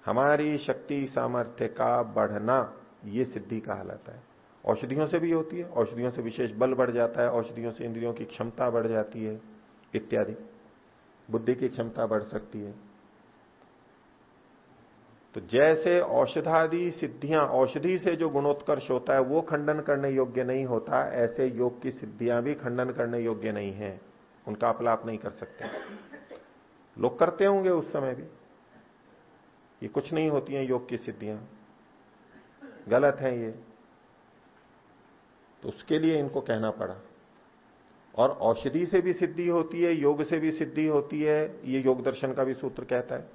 हमारी शक्ति सामर्थ्य का बढ़ना ये सिद्धि कहा है। औषधियों से भी होती है, औषधियों से विशेष बल बढ़ जाता है, औषधियों से इंद्रियों की क्षमता बढ़ जाती है, इत्यादि। बुद्धि की क्षमता बढ़ सकती है। तो जैसे औषधादि सिद्धियाँ, औषधि से जो गुणोत्कर्ष होता है, वो खंडन करने योग्य नहीं होता, ऐसे योग की सिद्धियाँ भी खंडन करने योग्य नहीं है। उनका अपलाप नहीं कर सकते। लोग करते होंगे उस समय भी। ये कुछ नहीं होती हैं, योग की सिद्धियाँ। गलत है ये। तो उसके लिए इनको कहना पड़ा। और औषधि से भी सिद्धि होती है, योग से भी सिद्धि होती है, ये योग दर्शन का भी सूत्र कहता है।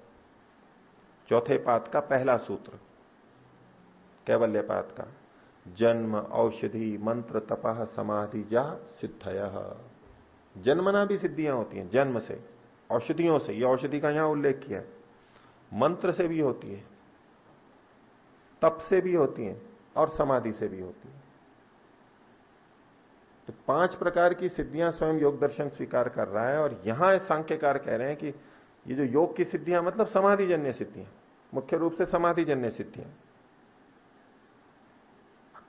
चौथे पात का पहला सूत्र, कैवल्य पात का, जन्म, औषधि, मंत्र तपह समाधि, जा, सिद्धय। जन्मना भी सिद्धियाँ होती हैं, जन्म से, औषधियों से, ये औषधि का यहाँ उल्लेख किया मंत्र से भी होती है, तप से भी होती हैं और समाधि से भी होती है। तो पाँच प्रकार की सिद्धियाँ स्वयं योग दर्शन स्वीकार कर रहा है और यहाँ सांख्यकार कह रहे हैं कि ये जो योग की सिद्धियाँ मतलब समाधि जन्य सिद्धियाँ, मुख्य रूप से समाधि जन्य सिद्धियाँ।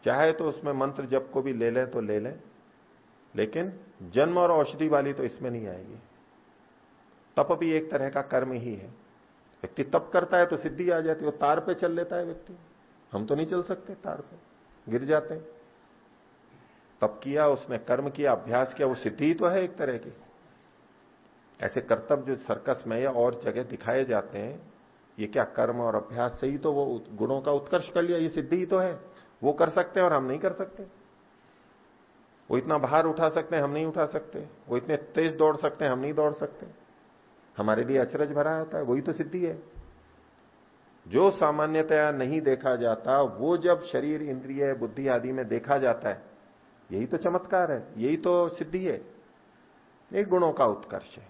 चाहे तो उसमें मंत्र जप को भी ले लें तो ले लें, लेकिन जन्म और औषधि वाली तो इसमें नहीं आएगी। तप भी एक तरह का कर्म ही है। व्यक्ति तप करता है तो सिद्धि आ जाती है, वो तार पे चल लेता है व्यक्ति। हम तो नहीं चल सकते तार पे, गिर जाते हैं। तप किया, उसने कर्म किया, अभ्यास किया, वो सिद्धि ही तो है एक तरह की। ऐसे कर्तव्य जो सर्कस में या और जगह दिखाए जाते हैं, ये क्या कर्म और अभ्यास से ही तो वो गुणों का उत्कर्ष कर लिया, ये सिद्धि ही तो है। वो कर सकते हैं और हम नहीं कर सकते। वो इतना बाहर उठा सकते हैं, हम नहीं उठा सकते। वो इतने तेज दौड़ सकते हैं, हम नहीं दौड़ सकते। हमारे लिए अचरज भरा होता है, वही तो सिद्धि है। जो सामान्यतया नहीं देखा जाता, वो जब शरीर, इंद्रिय, बुद्धि आदि में देखा जाता है, यही तो चमत्कार है, यही तो सिद्धि है। एक गुणों का उत्कर्ष है।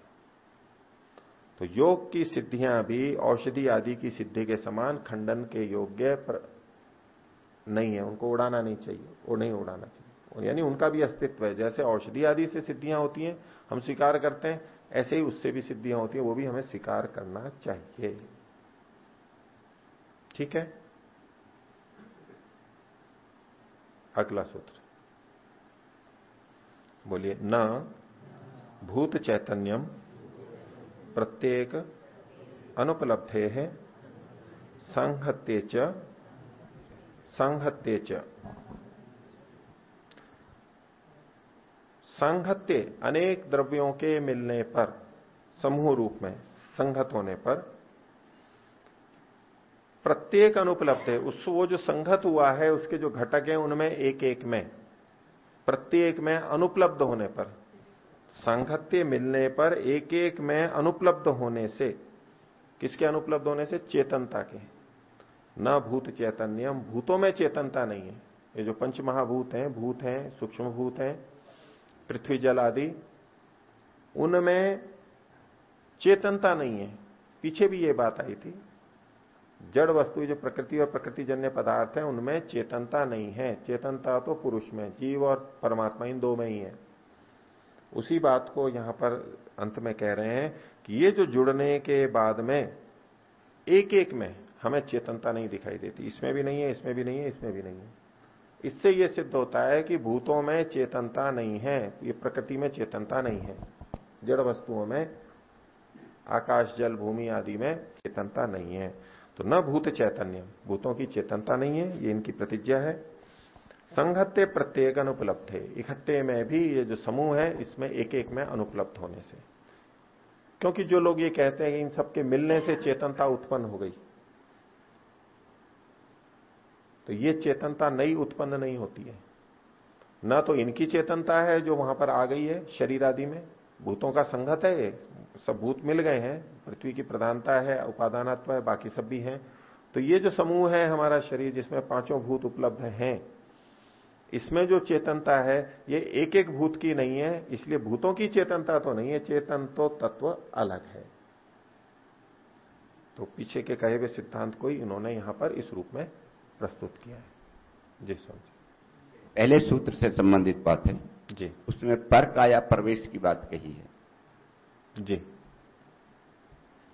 तो योग की सिद्धियाँ भी, औषधि आदि की सिद्धि के समान खंडन के योग्य नहीं है, उनको उड़ाना नहीं चाहिए, वो नहीं उड़ाना चाहिए। यानी उनका भी अस्तित्व है, जैसे औषधि आदि से सिद्धियाँ होती हैं, हम स्वीकार करते हैं ऐसे ही उससे भी सिद्धियाँ होती हैं, वो भी हमें स्वीकार करना चाहिए। ठीक है? अगला सूत्र। बोलिए, न भूत चैतन्यम प्रत्येक अनुपलब्धे है संहत्य संहत्य च। संहत्य अनेक द्रव्यों के मिलने पर, समूह रूप में संघत होने पर, प्रत्येक अनुपलब्ध है। उस, वो जो संघत हुआ है, उसके जो घटक हैं, उनमें एक एक में, प्रत्येक में अनुपलब्ध होने पर सांगत्य मिलने पर एक एक में अनुपलब्ध होने से, किसके अनुपलब्ध होने से? चेतनता के। न भूत चैतन्यम, भूतों में चेतनता नहीं है। ये जो पंच महाभूत हैं, भूत हैं सूक्ष्म भूत हैं पृथ्वी जल आदि, उनमें चेतनता नहीं है। पीछे भी ये बात आई थी। जड़ वस्तु जो प्रकृति और प्रकृति जन्य पदार्थ है, उनमें चेतनता नहीं है। चेतनता तो पुरुष में, जीव और परमात्मा इन दो में ही है। उसी बात को यहाँ पर अंत में कह रहे हैं कि ये जो जुड़ने के बाद में एक एक में हमें चेतनता नहीं दिखाई देती। इसमें भी नहीं है, इसमें भी नहीं है, इसमें भी नहीं है। इससे यह सिद्ध होता है कि भूतों में चेतनता नहीं है, ये प्रकृति में चेतनता नहीं है। जड़ वस्तुओं में, आकाश, जल, भूमि आदि में चेतनता नहीं है। तो न भूत चैतन्य भूतों की चेतनता नहीं है, ये इनकी प्रतिज्ञा है। संघत्य प्रत्येक अनुपलब्ध है। इकट्ठे में भी ये जो समूह है, इसमें एक एक में अनुपलब्ध होने से। क्योंकि जो लोग ये कहते हैं इन सबके मिलने से चेतनता उत्पन्न हो गई। तो ये चेतनता नई उत्पन्न नहीं होती है। न तो इनकी चेतनता है जो वहाँ पर आ गई है, शरीर आदि में। भूतों का संगत है, सब भूत मिल गए हैं, पृथ्वी की प्रधानता है, उपादानत्व है, बाकी सब भी हैं। तो ये जो समूह है हमारा शरीर, जिसमें पाँचों भूत उपलब्ध हैं, इसमें जो चेतनता है, ये एक एक भूत की नहीं है, इसलिए भूतों की चेतनता तो नहीं है, चेतन तो तत्व अलग है। तो पीछे के कहे हुए सिद्धांत को ही इन्होंने यहाँ पर इस रूप में प्रस्तुत किया है। जी समझ पहले सूत्र से संबंधित बात है। जी। उसमें पर काया प्रवेश की बात कही है। जी।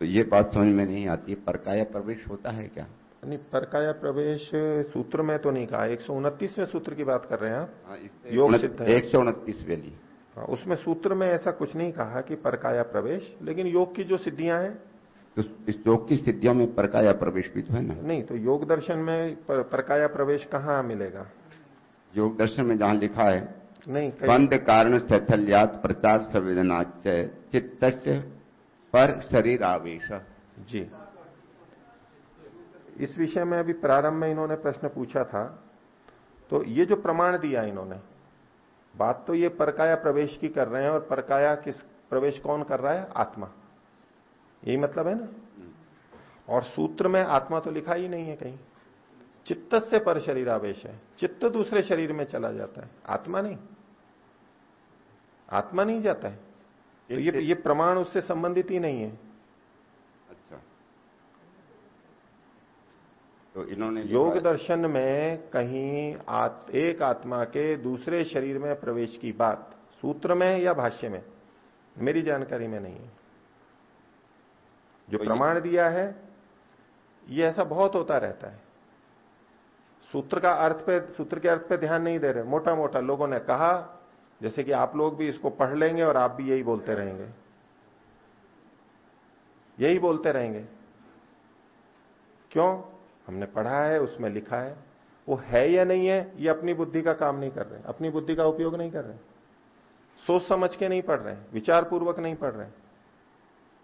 तो ये बात समझ में नहीं आती। पर काया प्रवेश होता है क्या? नहीं परकाया प्रवेश सूत्र में तो नहीं कहा। एक सौ सूत्र की बात कर रहे हैं आप? हाँ, योग सिद्ध है। एक सौ उनतीस वेली हाँ, उसमें सूत्र में ऐसा कुछ नहीं कहा कि परकाया प्रवेश लेकिन योग की जो सिद्धियाँ हैं तो इस योग की सिद्धियों में परकाया प्रवेश भी तो है ना? नहीं तो योग दर्शन में पर, परकाया प्रवेश कहाँ मिलेगा? योग दर्शन में जहाँ लिखा है नहीं बंद कारण स्थल्यात प्रचार संवेदना चित्त पर शरीर आवेश। जी। इस विषय में अभी प्रारंभ में इन्होंने प्रश्न पूछा था तो ये जो प्रमाण दिया इन्होंने बात तो ये परकाया प्रवेश की कर रहे हैं और परकाया किस प्रवेश कौन कर रहा है? आत्मा। यही मतलब है ना? और सूत्र में आत्मा तो लिखा ही नहीं है कहीं। चित्त से पर शरीर आवेश है। चित्त दूसरे शरीर में चला जाता है। आत्मा नहीं। आत्मा नहीं जाता है। तो ये ये प्रमाण उससे संबंधित ही नहीं है। अच्छा। तो इन्होंने योग दर्शन में कहीं आत, एक आत्मा के दूसरे शरीर में प्रवेश की बात सूत्र में या भाष्य में मेरी जानकारी में नहीं है। जो तो प्रमाण दिया है ये ऐसा बहुत होता रहता है। सूत्र का अर्थ पे सूत्र के अर्थ पे ध्यान नहीं दे रहे। मोटा मोटा लोगों ने कहा जैसे कि आप लोग भी इसको पढ़ लेंगे और आप भी यही बोलते रहेंगे। यही बोलते रहेंगे। क्यों? हमने पढ़ा है उसमें लिखा है। वो है या नहीं है ये अपनी बुद्धि का काम नहीं कर रहे। अपनी बुद्धि का उपयोग नहीं कर रहे। सोच समझ के नहीं पढ़ रहे। विचार पूर्वक नहीं पढ़ रहे।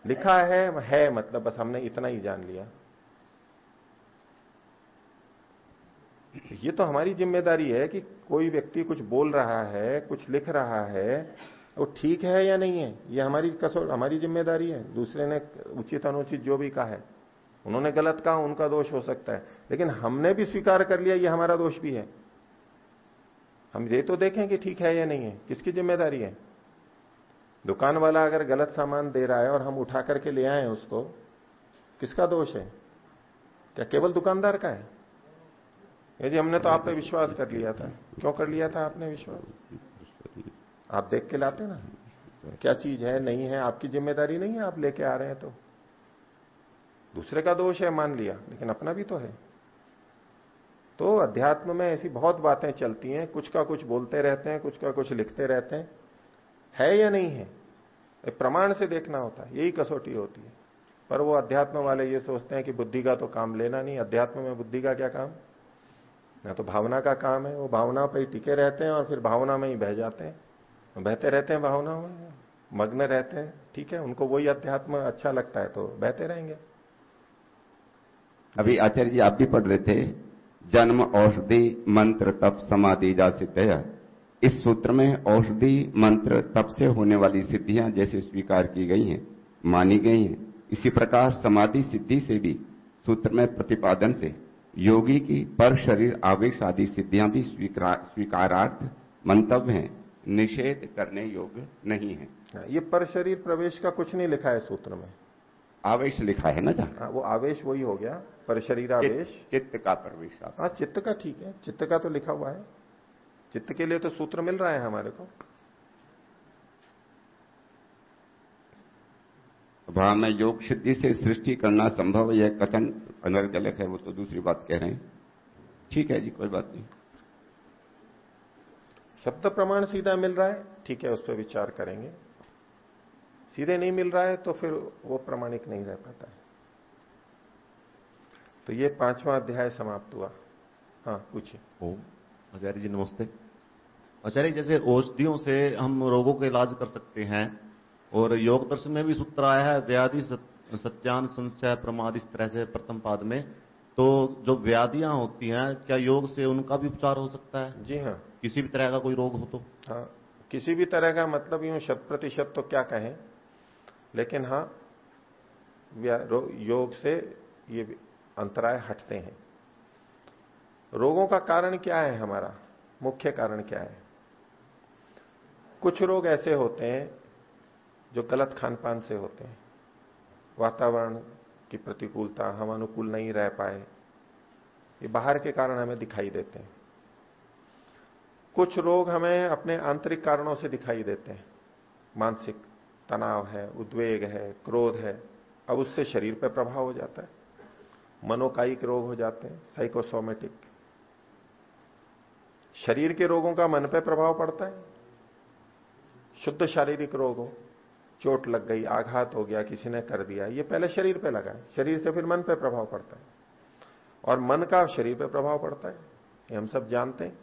लिखा है है मतलब बस हमने इतना ही जान लिया। ये तो हमारी ज़िम्मेदारी है कि कोई व्यक्ति कुछ बोल रहा है, कुछ लिख रहा है, वो ठीक है या नहीं है? ये हमारी कसौट हमारी ज़िम्मेदारी है। दूसरे ने उचित अनुचित जो भी कहा है। उन्होंने गलत कहा, उनका दोष हो सकता है। लेकिन हमने भी स्वीकार कर लिया, ये हमारा दोष भी है। हम ये तो देखें कि ठीक है या नहीं है। किसकी ज़िम्मेदारी है? दुकान वाला अगर गलत सामान दे रहा है और हम उठा करके ले आए उसको, किसका दोष है? क्या केवल दुकानदार का है? यदि हमने तो आप पे विश्वास कर लिया था। क्यों कर लिया था आपने विश्वास? आप देख के लाते ना। क्या चीज़ है, नहीं है, आपकी ज़िम्मेदारी नहीं है, आप लेके आ रहे हैं तो। दूसरे का दोष है, मान लिया, लेकिन अपना भी तो है। तो अध्यात्म में ऐसी बहुत बातें चलती हैं, कुछ का कुछ बोलते रहते हैं, कुछ का कुछ लिखते रहते हैं। है या नहीं है? प्रमाण से देखना होता है, यही कसौटी होती है। पर वो अध्यात्म वाले ये सोचते हैं कि बुद्धि का तो काम लेना नहीं, अध्यात्म में बुद्धि का क्या काम? ना तो भावना का काम है, वो भावना पर ही टिके रहते हैं और फिर भावना में ही बह जाते हैं। बहते रहते हैं भावना में, मग्न रहते हैं, ठीक है, उनको वही अध्यात्म अच्छा लगता है तो बहते रहेंगे। अभी आचार्य जी, आप भी पढ़ रहे थे, जन्म, औषधि, मंत्र, तप, समाधि जा सिद्ध इस सूत्र में औषधि मंत्र तप से होने वाली सिद्धियाँ जैसे स्वीकार की गई हैं मानी गई हैं। इसी प्रकार समाधि सिद्धि से भी सूत्र में प्रतिपादन से योगी की पर शरीर आवेश आदि सिद्धियाँ भी स्वीकारार्थ मंतव्य हैं। निषेध करने योग्य नहीं है। हाँ, ये पर शरीर प्रवेश का कुछ नहीं लिखा है सूत्र में। आवेश लिखा है ना जहाँ? हाँ, वो आवेश वही हो गया पर शरीर आवेश। चित्त का प्रवेश हाँ। चित्त का ठीक है चित्त का तो लिखा हुआ है। चित्त के लिए तो सूत्र मिल रहा है हमारे को। भाव में योग सिद्धि से सृष्टि करना संभव यह कथन अनर्गलक है वो तो दूसरी बात कह रहे हैं। ठीक है जी कोई बात नहीं। शब्द प्रमाण सीधा मिल रहा है ठीक है उस पर विचार करेंगे। सीधे नहीं मिल रहा है तो फिर वो प्रमाणिक नहीं रह पाता है। तो ये पांचवा अध्याय समाप्त हुआ। हाँ पूछिए। ओम। आचार्य जी नमस्ते। आचार्य जैसे औषधियों से हम रोगों का इलाज कर सकते हैं और योग दर्शन में भी सूत्र आया है व्याधि सत्यान संशय प्रमाद इस तरह से प्रथम पाद में। तो जो व्याधियाँ होती हैं क्या योग से उनका भी उपचार हो सकता है? जी हाँ। किसी भी तरह का कोई रोग हो तो। हाँ किसी भी तरह का मतलब यूँ शत प्रतिशत तो क्या कहें? लेकिन हाँ योग से ये अंतराय हटते हैं। रोगों का कारण क्या है हमारा? मुख्य कारण क्या है? कुछ रोग ऐसे होते हैं जो गलत खान पान से होते हैं। वातावरण की प्रतिकूलता, हम अनुकूल नहीं रह पाए। ये बाहर के कारण हमें दिखाई देते हैं। कुछ रोग हमें अपने आंतरिक कारणों से दिखाई देते हैं। मानसिक तनाव है, उद्वेग है, क्रोध है। अब उससे शरीर पर प्रभाव हो जाता है। मनोकायिक रोग हो जाते हैं साइकोसोमेटिक शरीर के रोगों का मन पर प्रभाव पड़ता है। शुद्ध शारीरिक रोग हो चोट लग गई, आघात हो गया, किसी ने कर दिया, ये पहले शरीर पे लगा है। शरीर से फिर मन पे प्रभाव पड़ता है। और मन का शरीर पे प्रभाव पड़ता है, ये हम सब जानते हैं।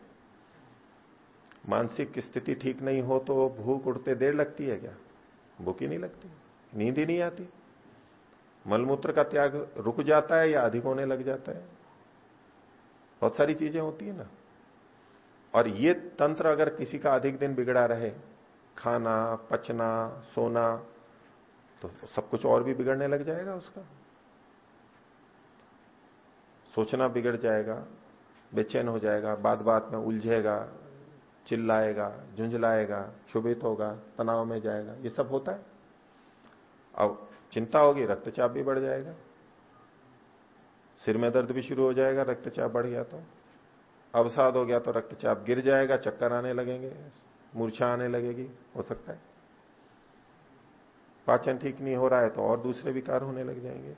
मानसिक स्थिति ठीक नहीं हो तो भूख उठते देर लगती है क्या? भूख ही नहीं लगती, नींद ही नहीं आती। मलमूत्र का त्याग रुक जाता है या अधिक होने लग जाता है? बहुत सारी चीज़ें होती है ना। और ये तंत्र अगर किसी का अधिक दिन बिगड़ा रहे खाना, पचना, सोना तो सब कुछ और भी बिगड़ने लग जाएगा उसका। सोचना बिगड़ जाएगा, बेचैन हो जाएगा बात बात में उलझेगा, चिल्लाएगा, झुंझलाएगा, क्षुभित होगा, तनाव में जाएगा, ये सब होता है। अब चिंता होगी, रक्तचाप भी बढ़ जाएगा, सिर में दर्द भी शुरू हो जाएगा, रक्तचाप बढ़ गया तो। अवसाद हो गया तो रक्तचाप गिर जाएगा, चक्कर आने लगेंगे। मूर्छा आने लगेगी, हो सकता है। पाचन ठीक नहीं हो रहा है तो और दूसरे विकार होने लग जाएँगे।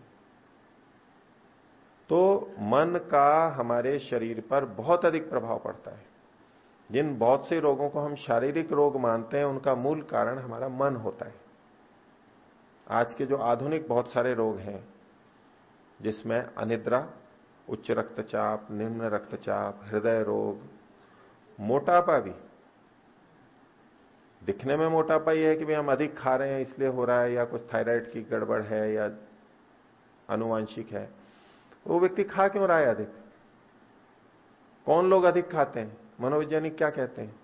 तो मन का हमारे शरीर पर बहुत अधिक प्रभाव पड़ता है। जिन बहुत से रोगों को हम शारीरिक रोग मानते हैं, उनका मूल कारण हमारा मन होता है। आज के जो आधुनिक बहुत सारे रोग हैं, जिसमें अनिद्रा, उच्च रक्तचाप, निम्न रक्तचाप, हृदय रोग, मोटापा भी दिखने में मोटापा यह है कि भाई हम अधिक खा रहे हैं, इसलिए हो रहा है, या कुछ थायराइड की गड़बड़ है, या अनुवांशिक है। वो व्यक्ति खा क्यों रहा है अधिक? कौन लोग अधिक खाते हैं? मनोवैज्ञानिक क्या कहते हैं?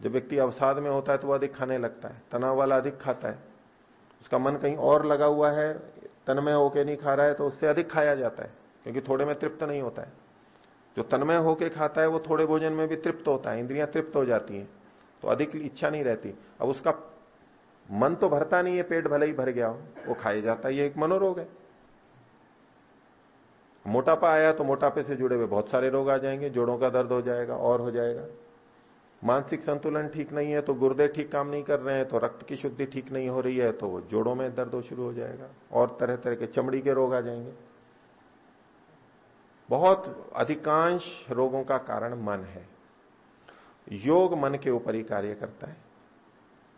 जब व्यक्ति अवसाद में होता है तो वो अधिक खाने लगता है, तनाव वाला अधिक खाता है। उसका मन कहीं और लगा हुआ है तनमय होके नहीं खा रहा है तो उससे अधिक खाया जाता है, क्योंकि थोड़े में तृप्त नहीं होता है। जो तन्मय होके खाता है, वो थोड़े भोजन में भी तृप्त होता है, इंद्रियाँ तृप्त हो जाती हैं तो अधिक इच्छा नहीं रहती। अब उसका मन तो भरता नहीं है, पेट भले ही भर गया हो, वो खाया जाता है, ये एक मनोरोग है। मोटापा आया तो मोटापे से जुड़े हुए, बहुत सारे रोग आ जाएँगे, जोड़ों का दर्द हो जाएगा, और हो जाएगा। मानसिक संतुलन ठीक नहीं है तो गुर्दे ठीक काम नहीं कर रहे हैं तो रक्त की शुद्धि ठीक नहीं हो रही है तो जोड़ों में दर्द शुरू हो जाएगा, और तरह तरह के चमड़ी के रोग आ जाएँगे। बहुत अधिकांश रोगों का कारण मन है। योग मन के ऊपर ही कार्य करता है।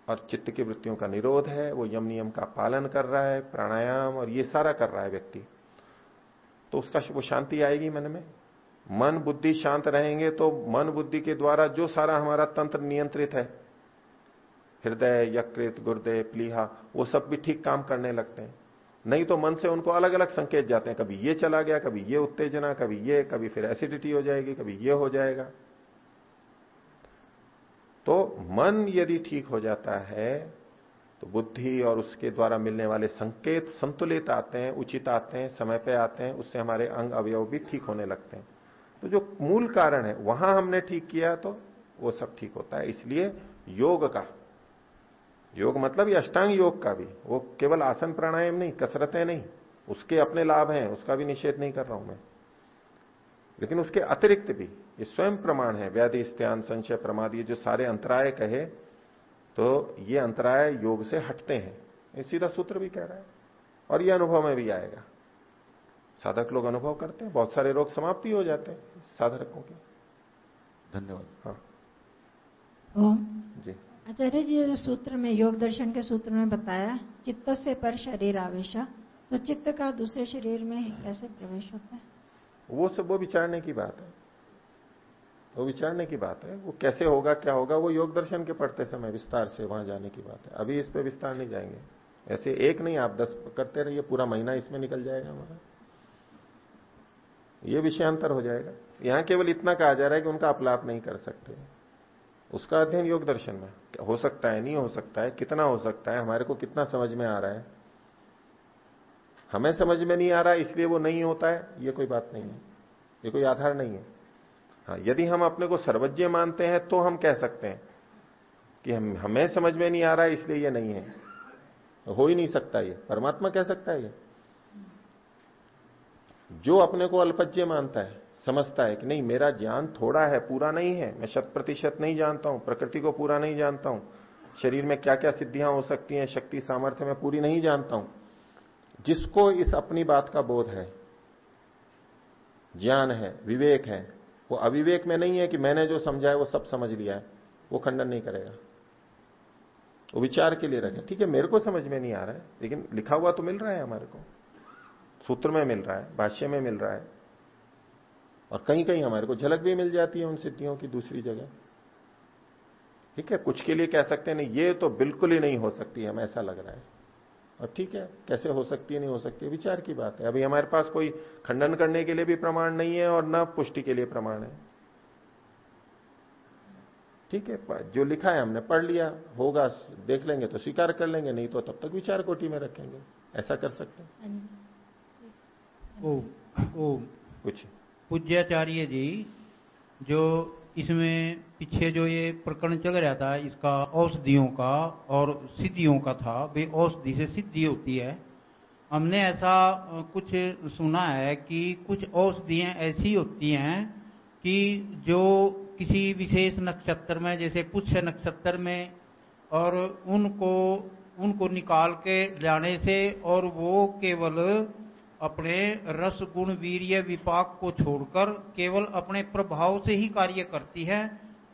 और चित्त की वृत्तियों का निरोध है, वो यम नियम का पालन कर रहा है, प्राणायाम और ये सारा कर रहा है व्यक्ति। तो उसका वो शांति आएगी मन में। मन बुद्धि शांत रहेंगे तो मन बुद्धि के द्वारा जो सारा हमारा तंत्र नियंत्रित है, हृदय, यकृत, गुर्दे प्लीहा वो सब भी ठीक काम करने लगते हैं। नहीं तो मन से उनको अलग अलग संकेत जाते हैं। कभी ये चला गया, कभी ये उत्तेजना, कभी ये, कभी फिर एसिडिटी हो जाएगी, कभी ये हो जाएगा। तो मन यदि ठीक हो जाता है तो बुद्धि और उसके द्वारा मिलने वाले संकेत संतुलित आते हैं, उचित आते हैं, समय पे आते हैं, उससे हमारे अंग अवयव भी ठीक होने लगते हैं। तो जो मूल कारण है, वहाँ हमने ठीक किया तो वो सब ठीक होता है। इसलिए योग का योग मतलब ये अष्टांग योग का भी। वो केवल आसन प्राणायाम नहीं कसरतें नहीं। उसके अपने लाभ हैं उसका भी निषेध नहीं कर रहा हूँ मैं। लेकिन उसके अतिरिक्त भी ये स्वयं प्रमाण है। व्याधि स्त्यान संशय प्रमाद ये जो सारे अंतराय कहे तो ये अंतराय योग से हटते हैं। ये सीधा सूत्र भी कह रहा है। और ये अनुभव में भी आएगा। साधक लोग अनुभव करते हैं बहुत सारे रोग समाप्ति हो जाते हैं साधकों के। धन्यवाद। हाँ। जी। आचार्य जी जो सूत्र में, योग दर्शन के सूत्र में बताया चित्त से पर शरीर आवेशा। तो चित्त का दूसरे शरीर में कैसे प्रवेश होता है? वो सब, वो विचारने की बात है। वो विचारने की बात है। वो कैसे होगा, क्या होगा, वो योग दर्शन के पढ़ते समय विस्तार से वहाँ जाने की बात है। अभी इस पे विस्तार नहीं जाएँगे। ऐसे एक नहीं, आप दस करते रहिए, पूरा महीना इसमें निकल जाएगा हमारा। ये विषयांतर हो जाएगा। यहाँ केवल इतना कहा जा रहा है कि उनका अपलाप नहीं कर सकते। उसका अध्ययन योग दर्शन में। हो सकता है, नहीं हो सकता है, कितना हो सकता है, हमारे को कितना समझ में आ रहा है? हमें समझ में नहीं आ रहा, इसलिए वो नहीं होता है, ये कोई बात नहीं है। ये कोई आधार नहीं है। हाँ यदि हम अपने को सर्वज्ञ मानते हैं तो हम कह सकते हैं कि हम, हमें समझ में नहीं आ रहा है इसलिए ये नहीं है। हो ही नहीं सकता ये। परमात्मा कह सकता है ये। जो अपने को अल्पज्ञ मानता है समझता है कि नहीं, मेरा ज्ञान थोड़ा है, पूरा नहीं है, मैं शत प्रतिशत नहीं जानता हूँ, प्रकृति को पूरा नहीं जानता हूँ, शरीर में क्या क्या सिद्धियाँ हो सकती हैं, शक्ति सामर्थ्य मैं पूरी नहीं जानता हूँ। जिसको इस अपनी बात का बोध है, ज्ञान है, विवेक है, वो अविवेक में नहीं है कि मैंने जो समझा है वो सब समझ लिया है, वो खंडन नहीं करेगा। वो विचार के लिए रखे। ठीक है, मेरे को समझ में नहीं आ रहा है, लेकिन लिखा हुआ तो मिल रहा है हमारे को। सूत्र में मिल रहा है, भाष्य में मिल रहा है। और कहीं कहीं हमारे को झलक भी मिल जाती है उन सिद्धियों की दूसरी जगह। ठीक है? कुछ के लिए कह सकते हैं नहीं ये तो बिल्कुल ही नहीं हो सकती हमें ऐसा लग रहा है। और ठीक है कैसे हो सकती है नहीं हो सकती है विचार की बात है। अभी हमारे पास कोई खंडन करने के लिए भी प्रमाण नहीं है और न पुष्टि के लिए प्रमाण है। ठीक है जो लिखा है हमने पढ़ लिया होगा देख लेंगे तो स्वीकार कर लेंगे नहीं तो तब तक विचार कोटि में रखेंगे। ऐसा कर सकते हैं? ओ, ओ, कुछ पूज्याचार्य जी, जो इसमें पीछे जो ये प्रकरण चल रहा था, इसका औषधियों का और सिद्धियों का था, वे औषधि से सिद्धि होती है। हमने ऐसा कुछ सुना है कि कुछ औषधियाँ ऐसी होती हैं कि जो किसी विशेष नक्षत्र में, जैसे पुष्य नक्षत्र में, और उनको उनको निकाल के लाने से, और वो केवल अपने रस गुण वीर्य विपाक को छोड़कर केवल अपने प्रभाव से ही कार्य करती है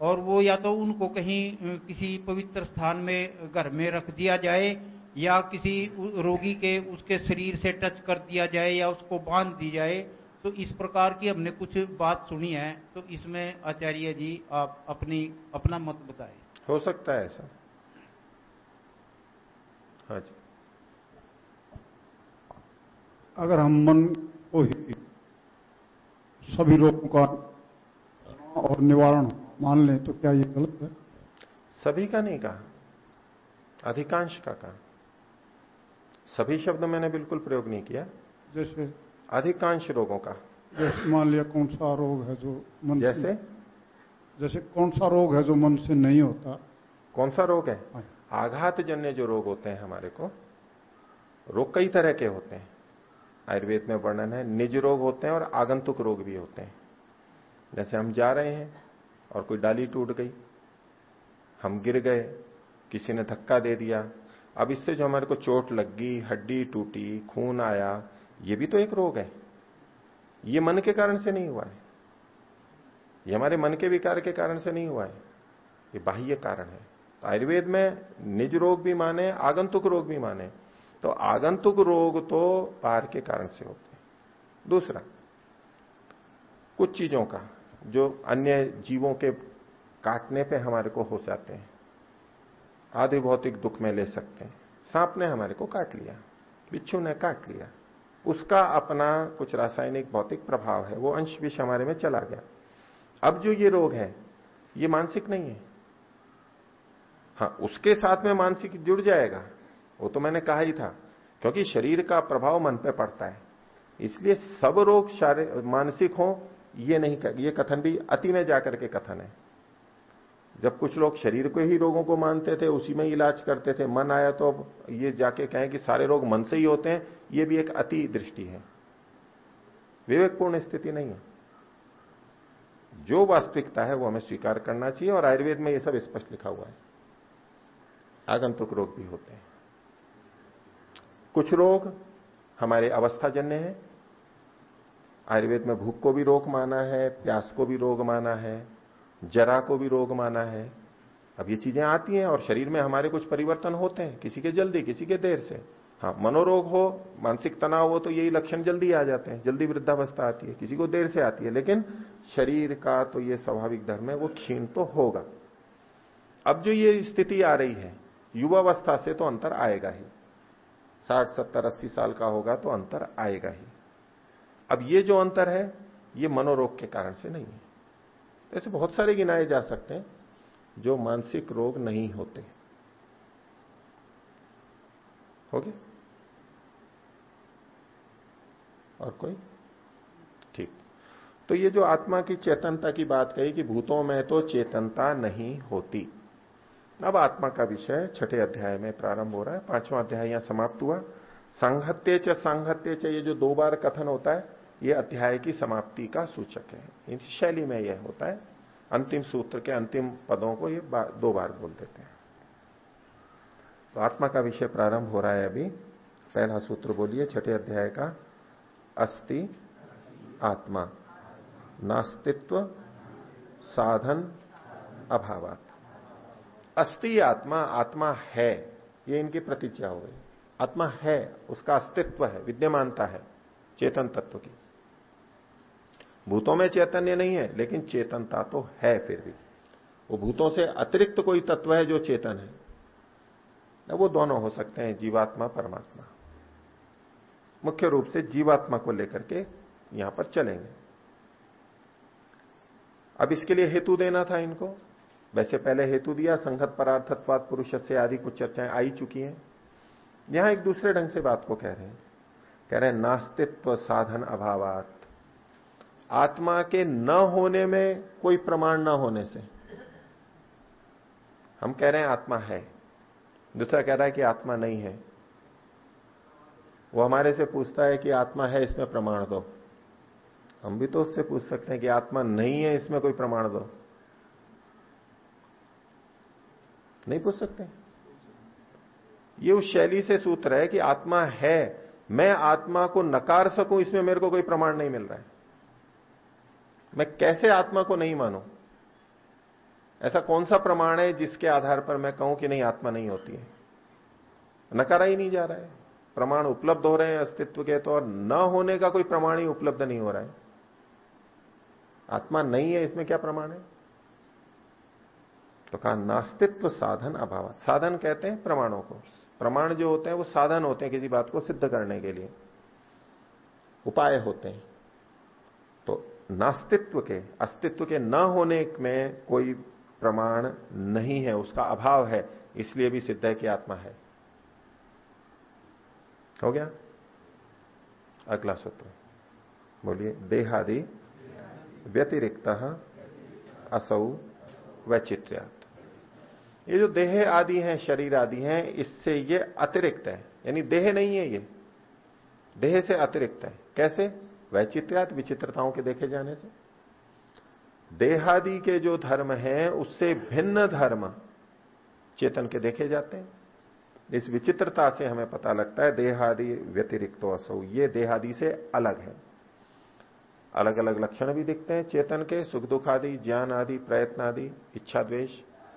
और वो या तो उनको कहीं किसी पवित्र स्थान में, घर में रख दिया जाए या किसी रोगी के, उसके शरीर से टच कर दिया जाए या उसको बाँध दी जाए तो इस प्रकार की हमने कुछ बात सुनी है। तो इसमें आचार्य जी, आप अपनी, अपना मत बताएँ। हो सकता है ऐसा। हाँ जी। अगर हम मन को ही सभी रोगों का और निवारण मान लें तो क्या ये गलत है? सभी का नहीं कहा। अधिकांश का कहा। सभी शब्द मैंने बिल्कुल प्रयोग नहीं किया। जैसे अधिकांश रोगों का। जैसे मान लिया कौन सा रोग है जो मन जैसे? जैसे कौन सा रोग है जो मन से नहीं होता? कौन सा रोग है? आघात जन्य जो रोग होते हैं हमारे को रोग कई तरह के होते हैं। आयुर्वेद में वर्णन है, निज रोग होते हैं और आगंतुक रोग भी होते हैं। जैसे हम जा रहे हैं और कोई डाली टूट गई, हम गिर गए, किसी ने धक्का दे दिया, अब इससे जो हमारे को चोट लग, हड्डी टूटी, खून आया, ये भी तो एक रोग है। ये मन के कारण से नहीं हुआ है। ये हमारे मन के विकार के कारण से नहीं हुआ है। ये बाह्य कारण है। तो आयुर्वेद में निज रोग भी माने, आगंतुक रोग भी माने। तो आगंतुक रोग तो पार के कारण से होते हैं। दूसरा, कुछ चीज़ों का, जो अन्य जीवों के काटने पे हमारे को हो जाते हैं आदि भौतिक दुख में ले सकते हैं। सांप ने हमारे को काट लिया, बिच्छू ने काट लिया। उसका अपना कुछ रासायनिक भौतिक प्रभाव है, वो अंश विष हमारे में चला गया। अब जो ये रोग है, ये मानसिक नहीं है। हाँ उसके साथ में मानसिक जुड़ जाएगा। वो तो मैंने कहा ही था क्योंकि शरीर का प्रभाव मन पे पड़ता है। इसलिए सब रोग मानसिक हो ये नहीं कर, ये कथन भी अति में जाकर के कथन है। जब कुछ लोग शरीर को ही रोगों को मानते थे उसी में इलाज करते थे मन आया तो अब ये जाके कहें कि सारे रोग मन से ही होते हैं ये भी एक अति दृष्टि है। विवेकपूर्ण स्थिति नहीं है। जो वास्तविकता है वो हमें स्वीकार करना चाहिए और आयुर्वेद में ये सब स्पष्ट लिखा हुआ है। आगंतुक रोग भी होते हैं। कुछ रोग, हमारे अवस्थाजन्य है। आयुर्वेद में भूख को भी रोग माना है, प्यास को भी रोग माना है, जरा को भी रोग माना है। अब ये चीज़ें आती हैं और शरीर में हमारे कुछ परिवर्तन होते हैं, किसी के जल्दी, किसी के देर से। हाँ मनोरोग हो, मानसिक तनाव हो तो यही लक्षण जल्दी आ जाते हैं, जल्दी वृद्धावस्था आती है, किसी को देर से आती है। लेकिन शरीर का तो ये स्वाभाविक धर्म है, वो क्षीण तो होगा। अब जो ये स्थिति आ रही है, युवावस्था से तो अंतर आएगा ही। साठ, सत्तर, अस्सी साल का होगा तो अंतर आएगा ही। अब ये जो अंतर है, ये मनोरोग के कारण से नहीं है। तो ऐसे बहुत सारे गिनाए जा सकते हैं जो मानसिक रोग नहीं होते। हो गया? और कोई? ठीक। तो ये जो आत्मा की चेतनता की बात कही कि भूतों में तो चेतनता नहीं होती। अब आत्मा का विषय छठे अध्याय में प्रारंभ हो रहा है। पांचवा अध्याय यहाँ समाप्त हुआ। संघत्य च संघत्य च ये जो दो बार कथन होता है ये अध्याय की समाप्ति का सूचक है। इस शैली में यह होता है। अंतिम सूत्र के अंतिम पदों को ये बा, दो बार बोल देते हैं। तो आत्मा का विषय प्रारंभ हो रहा है अभी। पहला सूत्र बोलिए छठे अध्याय का अस्ति आत्मा नास्तित्व साधन अभावात। अस्ति आत्मा आत्मा है। ये इनकी प्रतिज्ञा हो गई। आत्मा है, उसका अस्तित्व है, विद्यमानता है, चेतन तत्व की। भूतों में चैतन्य नहीं है, लेकिन चेतनता तो है फिर भी। वो भूतों से अतिरिक्त कोई तत्व है जो चेतन है। वो दोनों हो सकते हैं, जीवात्मा, परमात्मा। मुख्य रूप से जीवात्मा को लेकर के यहाँ पर चलेंगे। अब इसके लिए हेतु देना था इनको। वैसे पहले हेतु दिया, संगत परार्थत्वाद पुरुष से आदि कुछ चर्चाएँ आई चुकी हैं। यहाँ एक दूसरे ढंग से बात को कह रहे हैं। कह रहे हैं, नास्तित्व साधन अभावात। आत्मा के न होने में कोई प्रमाण न होने से। हम कह रहे हैं, आत्मा है। दूसरा कह रहा है कि आत्मा नहीं है। वो हमारे से पूछता है कि आत्मा है, इसमें प्रमाण दो। हम भी तो उससे पूछ सकते हैं कि आत्मा नहीं है, इसमें कोई प्रमाण दो। नहीं पूछ सकते। ये उस शैली से सूत्र है कि आत्मा है, मैं आत्मा को नकार सकूँ, इसमें मेरे को कोई प्रमाण नहीं मिल रहा है। मैं कैसे आत्मा को नहीं मानू? ऐसा कौन सा प्रमाण है जिसके आधार पर मैं कहूँ कि नहीं, आत्मा नहीं होती है? नकारा ही नहीं जा रहा है। प्रमाण उपलब्ध हो रहे हैं अस्तित्व के तो न होने का कोई प्रमाण ही उपलब्ध नहीं हो रहा है। आत्मा नहीं है, इसमें क्या प्रमाण है? तो कहा नास्तित्व साधन अभाव साधन कहते हैं प्रमाणों को। प्रमाण जो होते हैं वो साधन होते हैं किसी बात को सिद्ध करने के लिए। उपाय होते हैं। तो नास्तित्व के, अस्तित्व के न होने में कोई प्रमाण नहीं है, उसका अभाव है, इसलिए भी सिद्ध है कि आत्मा है। हो गया? अगला सूत्र। बोलिए, देहादि व्यतिरिक्त असौ वैचित्र्यात ये जो देह आदि हैं, शरीर आदि हैं, इससे ये अतिरिक्त है। यानी देह नहीं है ये। देह से अतिरिक्त है। कैसे? वैचित्र्यात विचित्रताओं के देखे जाने से। देहादि के जो धर्म हैं, उससे भिन्न धर्म चेतन के देखे जाते हैं। इस विचित्रता से हमें पता लगता है, देहादि व्यतिरिक्त असौ, ये देहादि से अलग है। अलग अलग लक्षण भी दिखते हैं चेतन के सुख दुख आदि, ज्ञान आदि, प्रयत्न आदि, इच्छा द्वेष।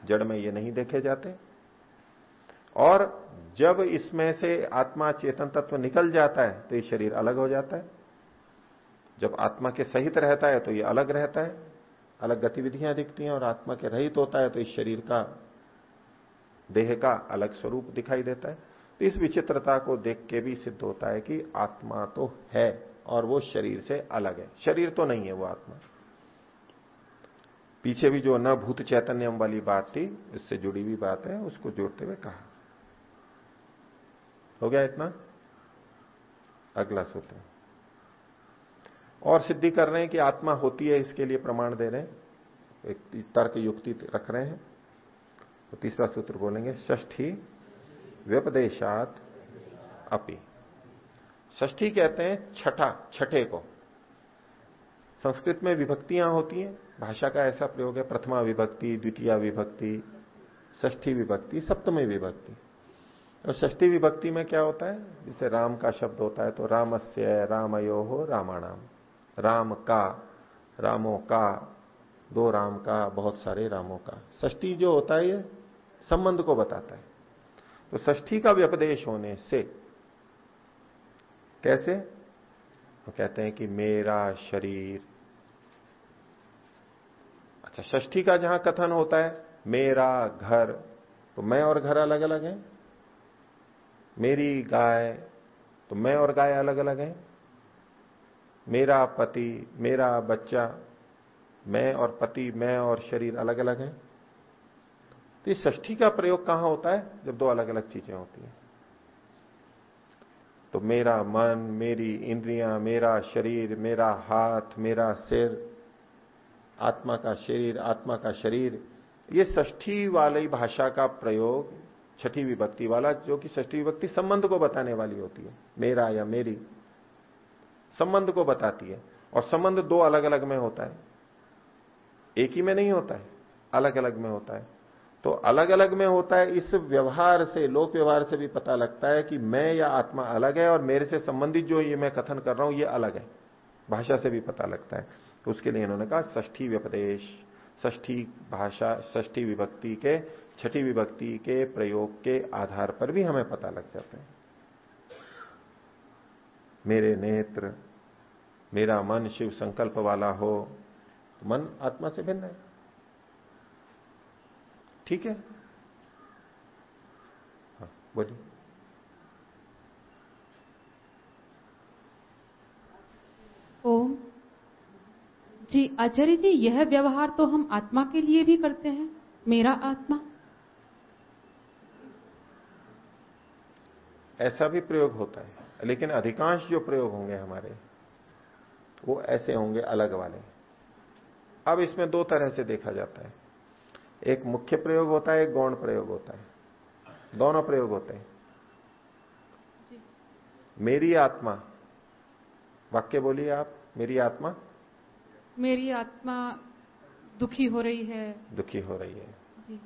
जड़ में ये नहीं देखे जाते। और जब इसमें से आत्मा चेतन तत्व निकल जाता है तो ये शरीर अलग हो जाता है। जब आत्मा के सहित रहता है तो ये अलग रहता है। अलग गतिविधियाँ दिखती हैं और आत्मा के रहित होता है तो इस शरीर का, देह का अलग स्वरूप दिखाई देता है। तो इस विचित्रता को देख के भी सिद्ध होता है कि आत्मा तो है और वो शरीर से अलग है। शरीर तो नहीं है वो आत्मा। पीछे भी जो न भूत चैतन्यम वाली बात थी, इससे जुड़ी हुई बात है, उसको जोड़ते हुए कहा। हो गया इतना? अगला सूत्र। और सिद्धि कर रहे हैं कि आत्मा होती है, इसके लिए प्रमाण दे रहे हैं। एक तर्क युक्ति रख रहे हैं। तो तीसरा सूत्र बोलेंगे ष्ठी व्यपदेशात अपी। ष्ठी कहते हैं छठा, छठे को। संस्कृत में विभक्तियाँ होती हैं। भाषा का ऐसा प्रयोग है, प्रथमा विभक्ति, द्वितीय विभक्ति ष्ठी विभक्ति, सप्तमी विभक्ति। और षष्ठी विभक्ति में क्या होता है? जैसे राम का शब्द होता है तो रामस्य रामयो हो रामाणाम। राम का, रामों का, दो राम का, बहुत सारे रामों का। ष्ठी जो होता है, ये संबंध को बताता है। तो ष्ठी का व्यपदेश होने से कैसे? वो कहते हैं कि मेरा शरीर अच्छा षष्ठी का जहाँ कथन होता है, मेरा घर तो मैं और घर अलग अलग हैं? मेरी गाय तो मैं और गाय अलग अलग हैं? मेरा पति, मेरा बच्चा, मैं और पति, मैं और शरीर अलग अलग हैं? तो इस ष्ठी का प्रयोग कहाँ होता है? जब दो अलग अलग चीज़ें होती हैं। तो मेरा मन, मेरी इंद्रियाँ, मेरा शरीर, मेरा हाथ, मेरा सिर आत्मा का शरीर, आत्मा का शरीर, ये ष्ठी वाली भाषा का प्रयोग, छठी विभक्ति वाला, जो कि ष्ठी विभक्ति संबंध को बताने वाली होती है। मेरा या मेरी। संबंध को बताती है। और संबंध दो अलग अलग में होता है। एक ही में नहीं होता है। अलग अलग में होता है। तो अलग अलग में होता है, इस व्यवहार से, लोक व्यवहार से भी पता लगता है कि मैं या आत्मा अलग है और मेरे से संबंधित जो ये मैं कथन कर रहा हूँ, ये अलग है। भाषा से भी पता लगता है। उसके लिए इन्होंने कहा ष्ठी व्यपदेश ष्ठी भाषा ष्ठी विभक्ति के, छठी विभक्ति के प्रयोग के आधार पर भी हमें पता लग जाता है। मेरे नेत्र, मेरा मन शिव संकल्प वाला हो तो मन आत्मा से भिन्न है। ठीक है? हाँ बोलिए। ओम। जी आचार्य जी यह व्यवहार तो हम आत्मा के लिए भी करते हैं। मेरा आत्मा। ऐसा भी प्रयोग होता है लेकिन अधिकांश जो प्रयोग होंगे हमारे वो ऐसे होंगे अलग वाले। अब इसमें दो तरह से देखा जाता है। एक मुख्य प्रयोग होता है एक गौण प्रयोग होता है। दोनों प्रयोग होते हैं। मेरी आत्मा वाक्य बोलिए आप मेरी आत्मा। मेरी आत्मा दुखी हो रही है। दुखी हो रही है। जी।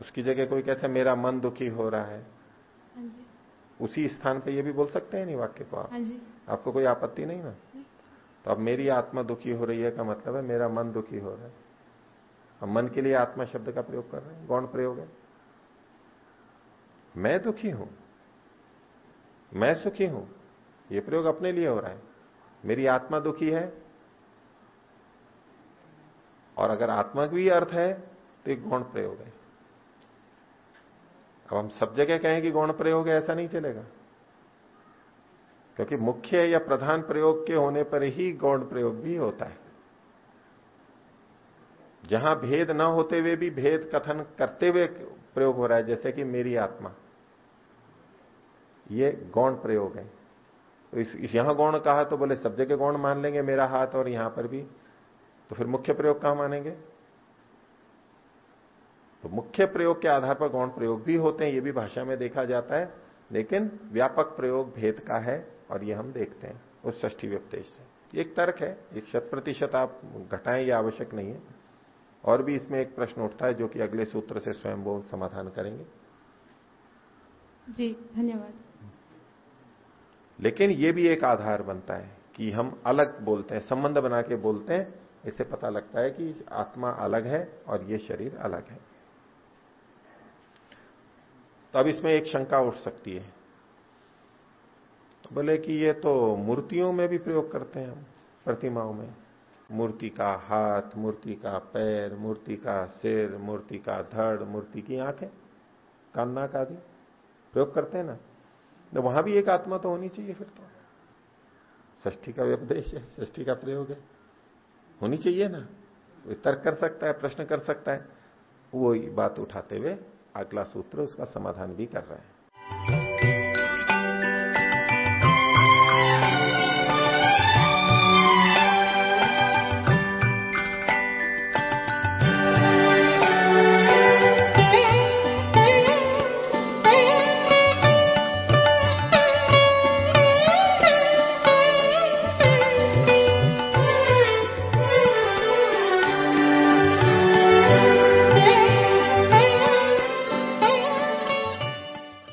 उसकी जगह कोई कहता है मेरा मन दुखी हो रहा है। हाँ जी। उसी स्थान पे ये भी बोल सकते हैं नहीं वाक्य को आप? हाँ जी। आपको कोई आपत्ति नहीं ना? तो अब मेरी आत्मा दुखी हो रही है का मतलब है मेरा मन दुखी हो रहा है। हम मन के लिए आत्मा शब्द का प्रयोग कर रहे हैं। गौण प्रयोग है? मैं दुखी हूँ। मैं सुखी हूँ। ये प्रयोग अपने लिए हो रहा है। मेरी आत्मा दुखी है और अगर आत्मा भी अर्थ है तो एक गौण प्रयोग है। अब हम सब जगह कहें कि गौण प्रयोग है ऐसा नहीं चलेगा। क्योंकि मुख्य या प्रधान प्रयोग के होने पर ही गौण प्रयोग भी होता है। जहाँ भेद न होते हुए भी भेद कथन करते हुए प्रयोग हो रहा है जैसे कि मेरी आत्मा। ये गौण प्रयोग है। तो इस, इस यहाँ गौण कहा तो बोले सब जगह गौण मान लेंगे मेरा हाथ और यहाँ पर भी। तो फिर मुख्य प्रयोग कहाँ मानेंगे? तो मुख्य प्रयोग के आधार पर गौण प्रयोग भी होते हैं ये भी भाषा में देखा जाता है लेकिन व्यापक प्रयोग भेद का है और ये हम देखते हैं उस ष्ठी व्यपदेश से। एक तर्क है एक शत प्रतिशत आप घटाएँ यह आवश्यक नहीं है। और भी इसमें एक प्रश्न उठता है जो कि अगले सूत्र से स्वयं वो समाधान करेंगे। जी धन्यवाद। लेकिन ये भी एक आधार बनता है कि हम अलग बोलते हैं संबंध बना के बोलते हैं इससे पता लगता है कि आत्मा अलग है और ये शरीर अलग है। तो अब इसमें एक शंका उठ सकती है। तो बोले कि ये तो मूर्तियों में भी प्रयोग करते हैं हम प्रतिमाओं में। मूर्ति का हाथ, मूर्ति का पैर, मूर्ति का सिर, मूर्ति का धड़, मूर्ति की आँखें, कान, नाक आदि प्रयोग करते हैं ना? तो वहाँ भी एक आत्मा तो होनी चाहिए फिर तो। ष्ठी का व्यपदेश है ष्ठी का प्रयोग है। होनी चाहिए ना। कोई तर्क कर सकता है, प्रश्न कर सकता है। वो बात उठाते हुए अगला सूत्र उसका समाधान भी कर रहे हैं।